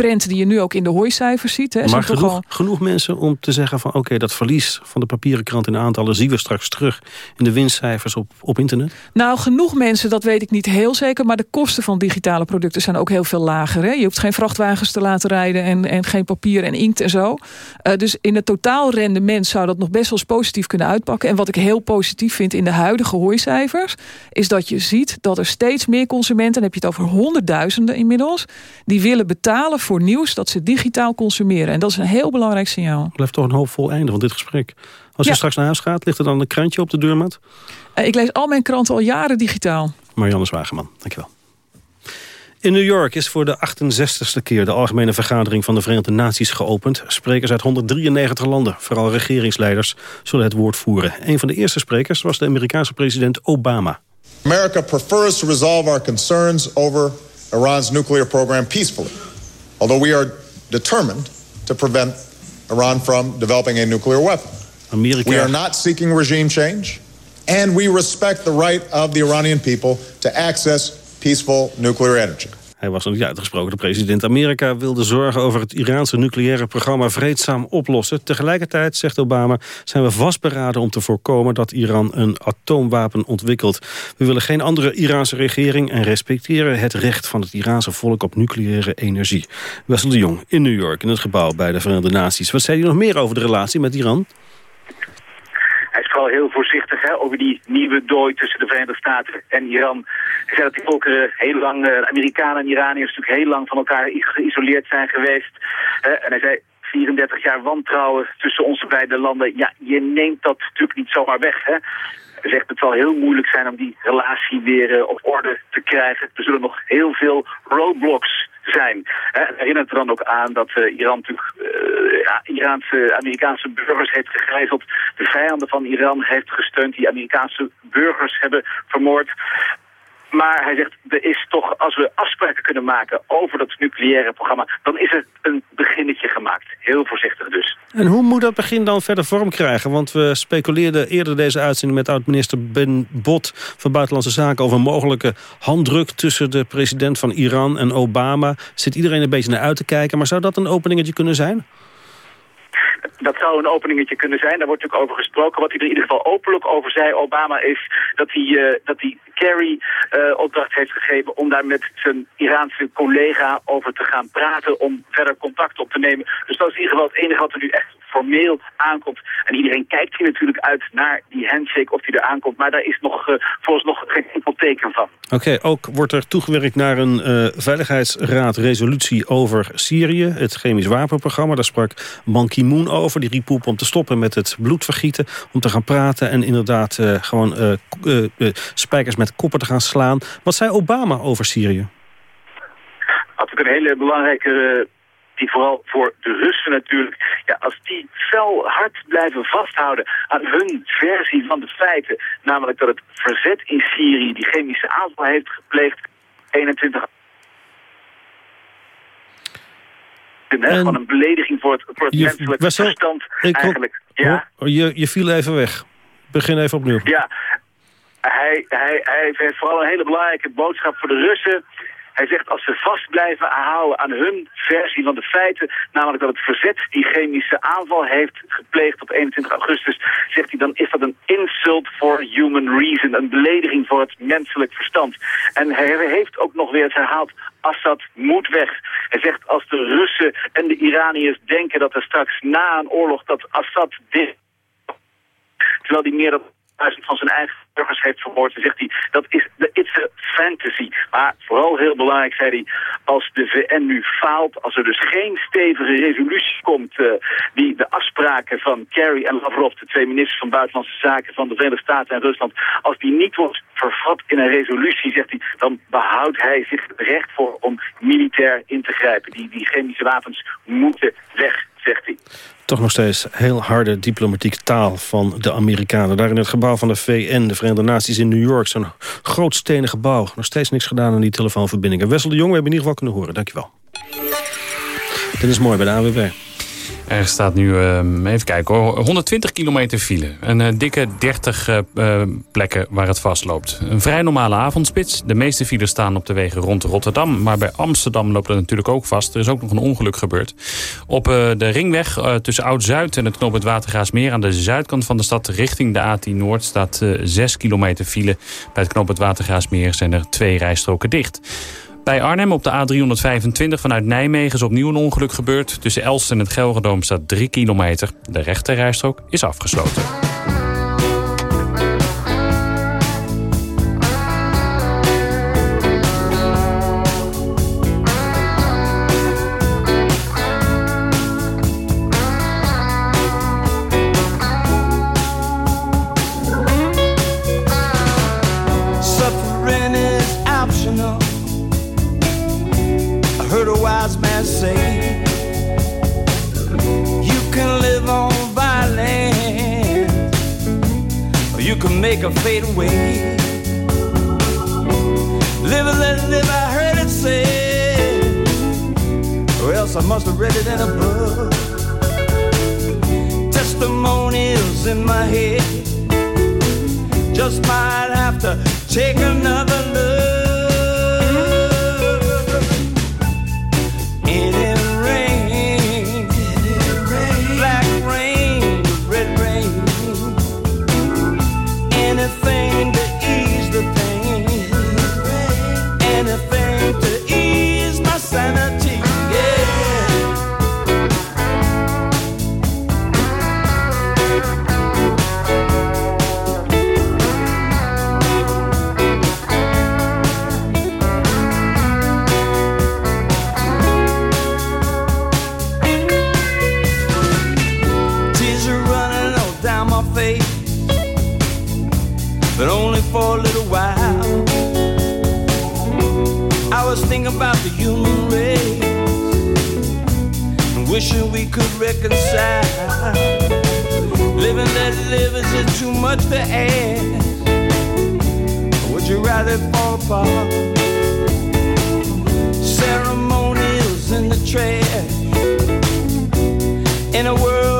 trend die je nu ook in de hooicijfers ziet. Hè. Maar zijn toch genoeg, al- genoeg mensen om te zeggen van... oké, dat verlies van de papieren krant in aantallen... zien we straks terug in de winstcijfers op, op internet? Nou, genoeg mensen, dat weet ik niet heel zeker. Maar de kosten van digitale producten zijn ook heel veel lager. Hè? Je hoeft geen vrachtwagens te laten rijden en, en geen papier en inkt en zo. Eh, dus in het totaal rendement zou dat nog best wel eens positief kunnen uitpakken. En wat ik heel positief vind in de huidige hooicijfers... is dat je ziet dat er steeds meer consumenten... dan heb je het over honderdduizenden inmiddels... die willen betalen voor nieuws dat ze digitaal consumeren. En dat is een heel belangrijk signaal. Blijft toch een hoopvol einde van dit gesprek. Als je Ja. straks naar huis gaat, ligt er dan een krantje op de deurmat? Eh, ik lees al mijn kranten al jaren digitaal. Marianne Zwageman, dankjewel. In New York is voor de 68ste keer de Algemene Vergadering van de Verenigde Naties geopend. Sprekers uit 193 landen, vooral regeringsleiders, zullen het woord voeren. Een van de eerste sprekers was de Amerikaanse president Obama. America prefers to resolve our concerns over Iran's nuclear program peacefully, although we are determined to prevent Iran from developing a nuclear weapon. Amerika... We are not seeking regime change, and we respect the right of the Iranian people to access peaceful nuclear energy. Hij was een uitgesproken president. Amerika wil de zorgen over het Iraanse nucleaire programma vreedzaam oplossen. Tegelijkertijd, zegt Obama, zijn we vastberaden om te voorkomen dat Iran een atoomwapen ontwikkelt. We willen geen andere Iraanse regering en respecteren het recht van het Iraanse volk op nucleaire energie. Wessel de Jong in New York, in het gebouw bij de Verenigde Naties. Wat zei hij nog meer over de relatie met Iran? Heel voorzichtig hè, over die nieuwe dooi tussen de Verenigde Staten en Iran. Hij zei dat die volkeren heel lang, eh, Amerikanen en Iraniërs natuurlijk heel lang van elkaar geïsoleerd zijn geweest. En hij zei, 34 jaar wantrouwen tussen onze beide landen. Ja, je neemt dat natuurlijk niet zomaar weg. Hè. Zegt het zal heel moeilijk zijn om die relatie weer eh, op orde te krijgen. Er zullen nog heel veel roadblocks zijn. Herinnert er dan ook aan dat eh, Iran natuurlijk ja, Iraanse, Amerikaanse burgers heeft gegijzeld. De vijanden van Iran heeft gesteund die Amerikaanse burgers hebben vermoord. Maar hij zegt, er is toch, als we afspraken kunnen maken over dat nucleaire programma, dan is er een beginnetje gemaakt. Heel voorzichtig dus. En hoe moet dat begin dan verder vorm krijgen? Want we speculeerden eerder deze uitzending met oud-minister Ben Bot van Buitenlandse Zaken over een mogelijke handdruk tussen de president van Iran en Obama. Zit iedereen een beetje naar uit te kijken, maar zou dat een openingetje kunnen zijn? Dat zou een openingetje kunnen zijn. Daar wordt natuurlijk over gesproken. Wat hij er in ieder geval openlijk over zei, Obama, is dat hij, uh, dat hij Kerry uh, opdracht heeft gegeven om daar met zijn Iraanse collega over te gaan praten, om verder contact op te nemen. Dus dat is in ieder geval het enige wat er nu echt formeel aankomt. En iedereen kijkt hier natuurlijk uit naar die handshake of die er aankomt. Maar daar is nog, uh, volgens nog geen enkel teken van. Oké, ook wordt er toegewerkt naar een uh, Veiligheidsraad resolutie over Syrië. Het chemisch wapenprogramma. Daar sprak Ban Ki-moon over. Die riep op om te stoppen met het bloedvergieten. Om te gaan praten en inderdaad uh, gewoon spijkers met koppen te gaan slaan. Wat zei Obama over Syrië? Natuurlijk een hele belangrijke die vooral voor de Russen natuurlijk, ja, als die fel hard blijven vasthouden aan hun versie van de feiten, namelijk dat het verzet in Syrië die chemische aanval heeft gepleegd, 21 van een belediging voor het, voor het je, menselijk Wessel, verstand ik, eigenlijk. Ja. Je, je viel even weg. Begin even opnieuw. Ja, hij, hij, hij heeft vooral een hele belangrijke boodschap voor de Russen. Hij zegt als ze vast blijven houden aan hun versie van de feiten, namelijk dat het verzet die chemische aanval heeft gepleegd op 21 augustus, zegt hij dan is dat een insult for human reason, een belediging voor het menselijk verstand. En hij heeft ook nog weer het herhaald, Assad moet weg. Hij zegt als de Russen en de Iraniërs denken dat er straks na een oorlog dat Assad dit terwijl die meer dan van zijn eigen burgers heeft vermoord. Dan zegt hij, dat is de it's a fantasy. Maar vooral heel belangrijk, zei hij, als de VN nu faalt, als er dus geen stevige resolutie komt uh, die de afspraken van Kerry en Lavrov, de twee ministers van Buitenlandse Zaken van de Verenigde Staten en Rusland, als die niet wordt vervat in een resolutie, zegt hij, dan behoudt hij zich het recht voor om militair in te grijpen. Die, die chemische wapens moeten weg, zegt hij toch nog steeds heel harde diplomatieke taal van de Amerikanen. Daar in het gebouw van de VN, de Verenigde Naties in New York... zo'n groot stenen gebouw. Nog steeds niks gedaan aan die telefoonverbindingen. Wessel de Jong, we hebben in ieder geval kunnen horen. Dankjewel. Dit is mooi bij de AWB. Er staat nu, uh, even kijken hoor, 120 kilometer file. Een uh, dikke 30 uh, plekken waar het vastloopt. Een vrij normale avondspits. De meeste files staan op de wegen rond Rotterdam. Maar bij Amsterdam loopt het natuurlijk ook vast. Er is ook nog een ongeluk gebeurd. Op de ringweg tussen Oud-Zuid en het knooppunt Watergraasmeer... aan de zuidkant van de stad richting de A10 Noord... staat 6 kilometer file. Bij het knooppunt Watergraasmeer zijn er twee rijstroken dicht. Bij Arnhem op de A325 vanuit Nijmegen is opnieuw een ongeluk gebeurd. Tussen Elst en het Gelredoom staat 3 kilometer. De rechterrijstrook is afgesloten. Make her fade away. Live and let live, I heard it say. Or else I must have read it in a book. Testimonials in my head. Just might have to take another look. Wishing we could reconcile. Living, let live, is too much to ask? Would you rather fall apart? Ceremonials in the trash in a world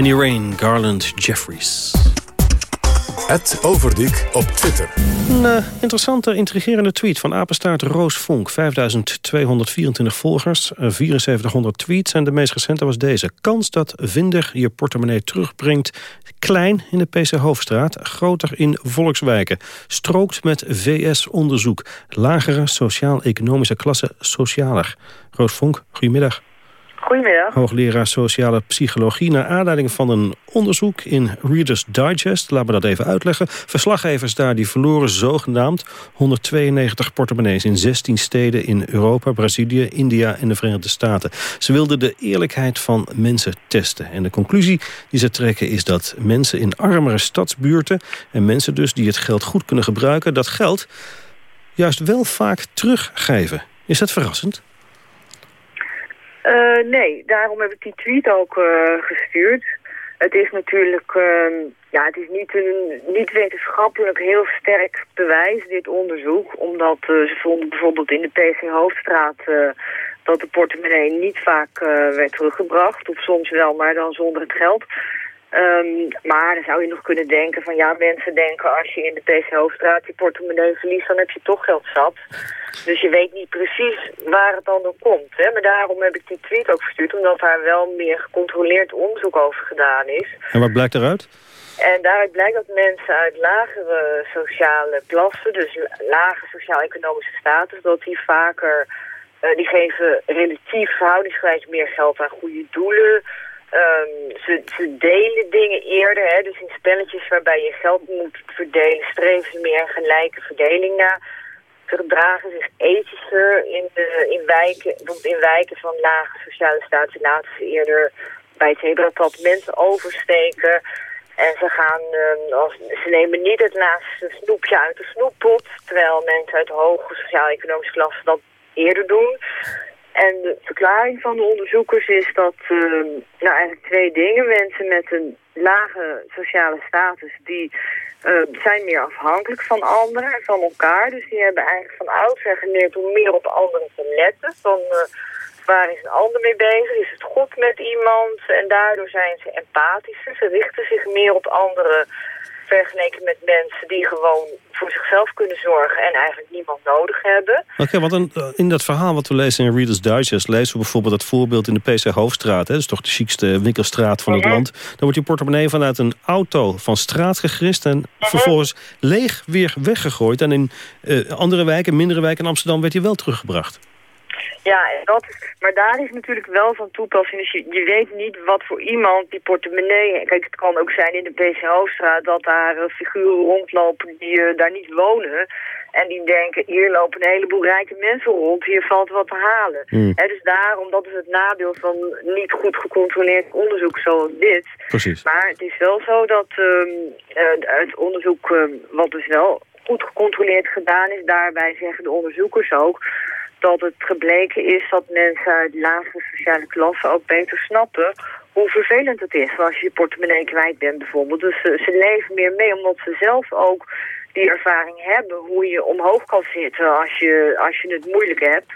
Annie Rain, Garland Jeffries. Het Overdiek op Twitter. Een eh, interessante, intrigerende tweet van apenstaart Roos Vonk. 5224 volgers, eh, 7400 tweets. En de meest recente was deze. Kans dat Vinder je portemonnee terugbrengt. Klein in de PC Hoofdstraat, groter in volkswijken. Strookt met VS-onderzoek. Lagere sociaal-economische klasse socialer. Roos Vonk, goedemiddag. Goedemiddag. Hoogleraar sociale psychologie. Naar aanleiding van een onderzoek in Reader's Digest. Laat me dat even uitleggen. Verslaggevers daar die verloren zogenaamd 192 portemonnees in 16 steden in Europa, Brazilië, India en de Verenigde Staten. Ze wilden de eerlijkheid van mensen testen. En de conclusie die ze trekken is dat mensen in armere stadsbuurten en mensen dus die het geld goed kunnen gebruiken, dat geld juist wel vaak teruggeven. Is dat verrassend? Eh, nee, daarom heb ik die tweet ook eh, gestuurd. Het is natuurlijk, ehm, ja, het is niet, een, niet wetenschappelijk heel sterk bewijs, dit onderzoek. Omdat eh, ze vonden bijvoorbeeld in de PC Hoofdstraat dat de portemonnee niet vaak werd teruggebracht. Of soms wel, maar dan zonder het geld. Ehm, maar dan zou je nog kunnen denken van ja, mensen denken als je in de PC Hoofdstraat je portemonnee verliest, dan heb je toch geld zat. Dus je weet niet precies waar het dan door komt. Hè? Maar daarom heb ik die tweet ook verstuurd, omdat daar wel meer gecontroleerd onderzoek over gedaan is. En wat blijkt eruit? En daaruit blijkt dat mensen uit lagere sociale klassen, dus la- lage sociaal-economische status, dat die vaker, eh, die geven relatief verhoudingsgewijs meer geld aan goede doelen. Ehm, ze, delen dingen eerder, hè, dus in spelletjes waarbij je geld moet verdelen, streven ze meer gelijke verdeling. Ze gedragen zich ethischer in, de, in, wijken, bijvoorbeeld in wijken van lage sociale status laten ze eerder bij het zebrapad mensen oversteken. En ze gaan, ehm, als, ze nemen niet het laatste snoepje uit de snoeppot, terwijl mensen uit hoge sociaal-economische klassen dat eerder doen. En de verklaring van de onderzoekers is dat, ehm, nou eigenlijk twee dingen. Mensen met een lage sociale status, die eh, zijn meer afhankelijk van anderen en van elkaar. Dus die hebben eigenlijk van oudsher geleerd om meer op anderen te letten. Van eh, waar is een ander mee bezig? Is het goed met iemand? En daardoor zijn ze empathischer. Ze richten zich meer op anderen vergeleken met mensen die gewoon voor zichzelf kunnen zorgen en eigenlijk niemand nodig hebben. Oké, want een- in dat verhaal wat we lezen in Reader's Digest... lezen we bijvoorbeeld dat voorbeeld in de PC Hoofdstraat. Hè, dat is toch de chicste winkelstraat van het Mhm. land. Dan wordt je portemonnee vanuit een auto van straat gegrist... en vervolgens leeg weer weggegooid. En in eh, andere wijken, mindere wijken in Amsterdam... werd hij wel teruggebracht. Ja, en dat is, maar daar is natuurlijk wel van toepassing. Dus je, je weet niet wat voor iemand die portemonnee... Kijk, het kan ook zijn in de PCO-straat dat daar eh, figuren rondlopen die eh, daar niet wonen. En die denken, hier lopen een heleboel rijke mensen rond, hier valt wat te halen. Hè, dus daarom, dat is het nadeel van niet goed gecontroleerd onderzoek zoals dit. Precies. Maar het is wel zo dat ehm, eh, het onderzoek, ehm, wat dus wel goed gecontroleerd gedaan is, daarbij zeggen de onderzoekers ook, dat het gebleken is dat mensen uit lagere sociale klassen ook beter snappen hoe vervelend het is als je je portemonnee kwijt bent bijvoorbeeld. Dus ze, ze leven meer mee omdat ze zelf ook die ervaring hebben hoe je omhoog kan zitten als je, als je het moeilijk hebt.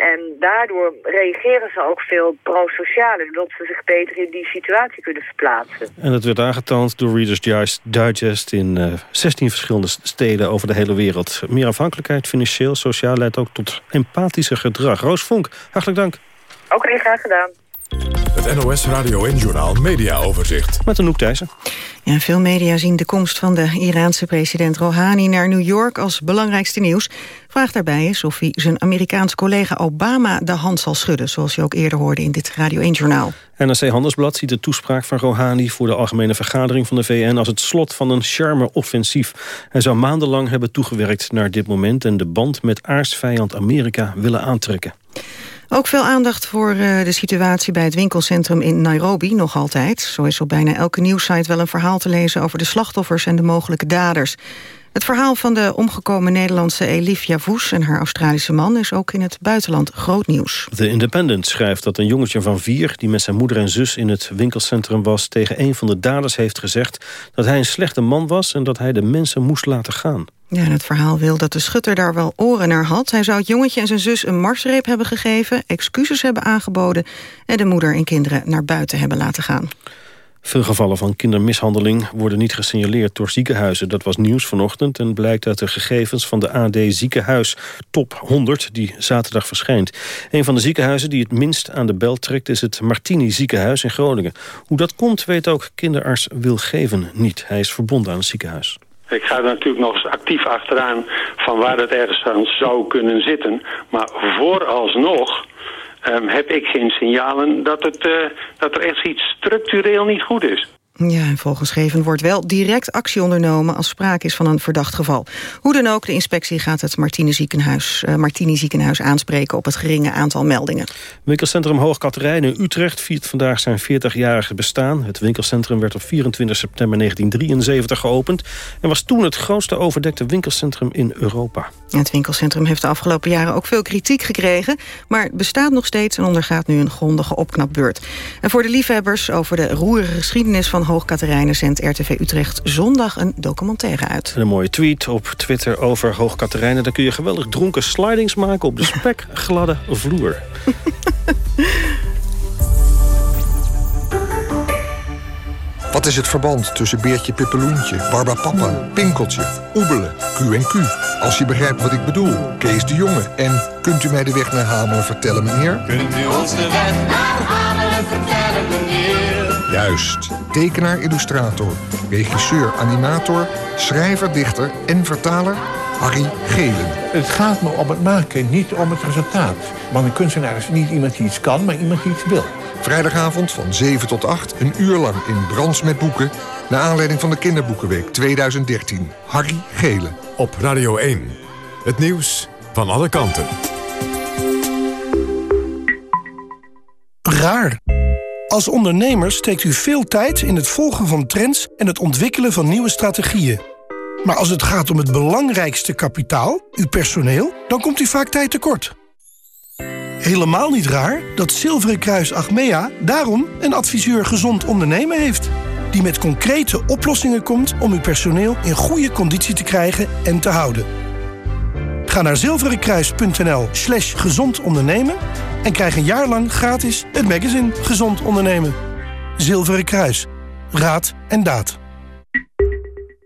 En daardoor reageren ze ook veel prosocialer, omdat ze zich beter in die situatie kunnen verplaatsen. En dat werd aangetoond door Reader's Digest in eh, 16 verschillende steden over de hele wereld. Meer afhankelijkheid, financieel, sociaal, leidt ook tot empathischer gedrag. Roos Vonk, hartelijk dank. Oké, graag gedaan. Het NOS Radio en Journaal Media Overzicht. Met Anouk Thijssen. Ja, veel media zien de komst van de Iraanse president Rouhani naar New York als belangrijkste nieuws. Vraag daarbij is of hij zijn Amerikaanse collega Obama de hand zal schudden, zoals je ook eerder hoorde in dit Radio 1-journaal. NRC Handelsblad ziet de toespraak van Rouhani voor de algemene vergadering van de VN als het slot van een charme-offensief. Hij zou maandenlang hebben toegewerkt naar dit moment en de band met aardsvijand Amerika willen aantrekken. Ook veel aandacht voor uh, de situatie bij het winkelcentrum in Nairobi, nog altijd. Zo is op bijna elke nieuwssite wel een verhaal te lezen over de slachtoffers en de mogelijke daders. Het verhaal van de omgekomen Nederlandse Elif Yavuz en haar Australische man is ook in het buitenland groot nieuws. The Independent schrijft dat een jongetje van vier die met zijn moeder en zus in het winkelcentrum was tegen een van de daders heeft gezegd dat hij een slechte man was en dat hij de mensen moest laten gaan. Ja, het verhaal wil dat de schutter daar wel oren naar had. Hij zou het jongetje en zijn zus een marsreep hebben gegeven... excuses hebben aangeboden... en de moeder en kinderen naar buiten hebben laten gaan. Veel gevallen van kindermishandeling worden niet gesignaleerd door ziekenhuizen. Dat was nieuws vanochtend en blijkt uit de gegevens van de AD Ziekenhuis Top 100... die zaterdag verschijnt. Een van de ziekenhuizen die het minst aan de bel trekt... is het Martini Ziekenhuis in Groningen. Hoe dat komt weet ook kinderarts Wil Geven niet. Hij is verbonden aan het ziekenhuis. Ik ga er natuurlijk nog eens actief achteraan van waar het ergens aan zou kunnen zitten. Maar vooralsnog um, heb ik geen signalen dat, het, uh, dat er echt iets structureel niet goed is. Ja, en volgens Geven wordt wel direct actie ondernomen als sprake is van een verdacht geval. Hoe dan ook, de inspectie gaat het Martini ziekenhuis, uh, Martini ziekenhuis aanspreken op het geringe aantal meldingen. Winkelcentrum Hoogkaterijn in Utrecht viert vandaag zijn 40-jarige bestaan. Het winkelcentrum werd op 24 september 1973 geopend en was toen het grootste overdekte winkelcentrum in Europa. Het winkelcentrum heeft de afgelopen jaren ook veel kritiek gekregen, maar het bestaat nog steeds en ondergaat nu een grondige opknapbeurt. En voor de liefhebbers over de roerige geschiedenis van Hoogkaterijnen zendt RTV Utrecht zondag een documentaire uit. En een mooie tweet op Twitter over Hoogkaterijnen. Daar kun je geweldig dronken slidings maken op de <laughs> spekgladde vloer. <laughs> Wat is het verband tussen Beertje Pippeloentje, Barbapapa, Pinkeltje, Oebelen, Q&Q? Als je begrijpt wat ik bedoel, Kees de Jonge. En kunt u mij de weg naar Hamelen vertellen, meneer? Kunt u ons de weg naar Hamelen vertellen, meneer? Juist. Tekenaar, illustrator, regisseur, animator, schrijver, dichter en vertaler Harry Gelen. Het gaat me om het maken, niet om het resultaat. Want een kunstenaar is niet iemand die iets kan, maar iemand die iets wil. Vrijdagavond van 7 tot 8, een uur lang in Brands met Boeken... naar aanleiding van de Kinderboekenweek 2013. Harry Gelen. Op Radio 1. Het nieuws van alle kanten. Raar. Als ondernemer steekt u veel tijd in het volgen van trends... en het ontwikkelen van nieuwe strategieën. Maar als het gaat om het belangrijkste kapitaal, uw personeel... dan komt u vaak tijd tekort. Helemaal niet raar dat Zilveren Kruis Achmea daarom een adviseur gezond ondernemen heeft. Die met concrete oplossingen komt om uw personeel in goede conditie te krijgen en te houden. Ga naar zilverenkruis.nl slash gezond ondernemen en krijg een jaar lang gratis het magazine Gezond Ondernemen. Zilveren Kruis. Raad en daad.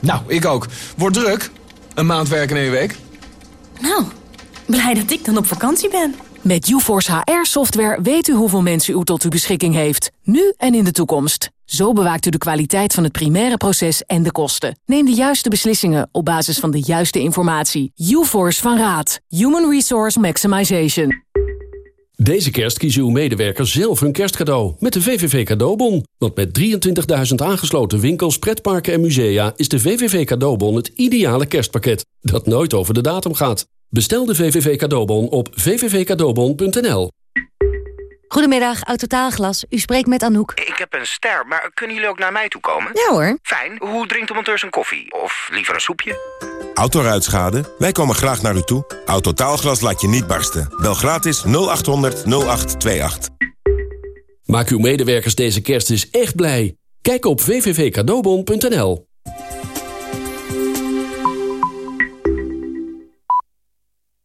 Nou, ik ook. Wordt druk. Een maand werken in één week. Nou, blij dat ik dan op vakantie ben. Met UForce HR-software weet u hoeveel mensen u tot uw beschikking heeft. Nu en in de toekomst. Zo bewaakt u de kwaliteit van het primaire proces en de kosten. Neem de juiste beslissingen op basis van de juiste informatie. UForce van Raad. Human Resource Maximization. Deze kerst kiezen uw medewerkers zelf hun kerstcadeau met de VVV Cadeaubon. Want met 23.000 aangesloten winkels, pretparken en musea... is de VVV Cadeaubon het ideale kerstpakket dat nooit over de datum gaat. Bestel de VVV Cadeaubon op vvvcadeaubon.nl. Goedemiddag, Autotaalglas. U spreekt met Anouk. Ik heb een ster, maar kunnen jullie ook naar mij toe komen? Ja hoor. Fijn. Hoe drinkt de monteur zijn koffie? Of liever een soepje? Autoruitschade? Wij komen graag naar u toe. Autotaalglas laat je niet barsten. Bel gratis 0800 0828. Maak uw medewerkers deze kerst eens echt blij. Kijk op vvvcadeaubon.nl.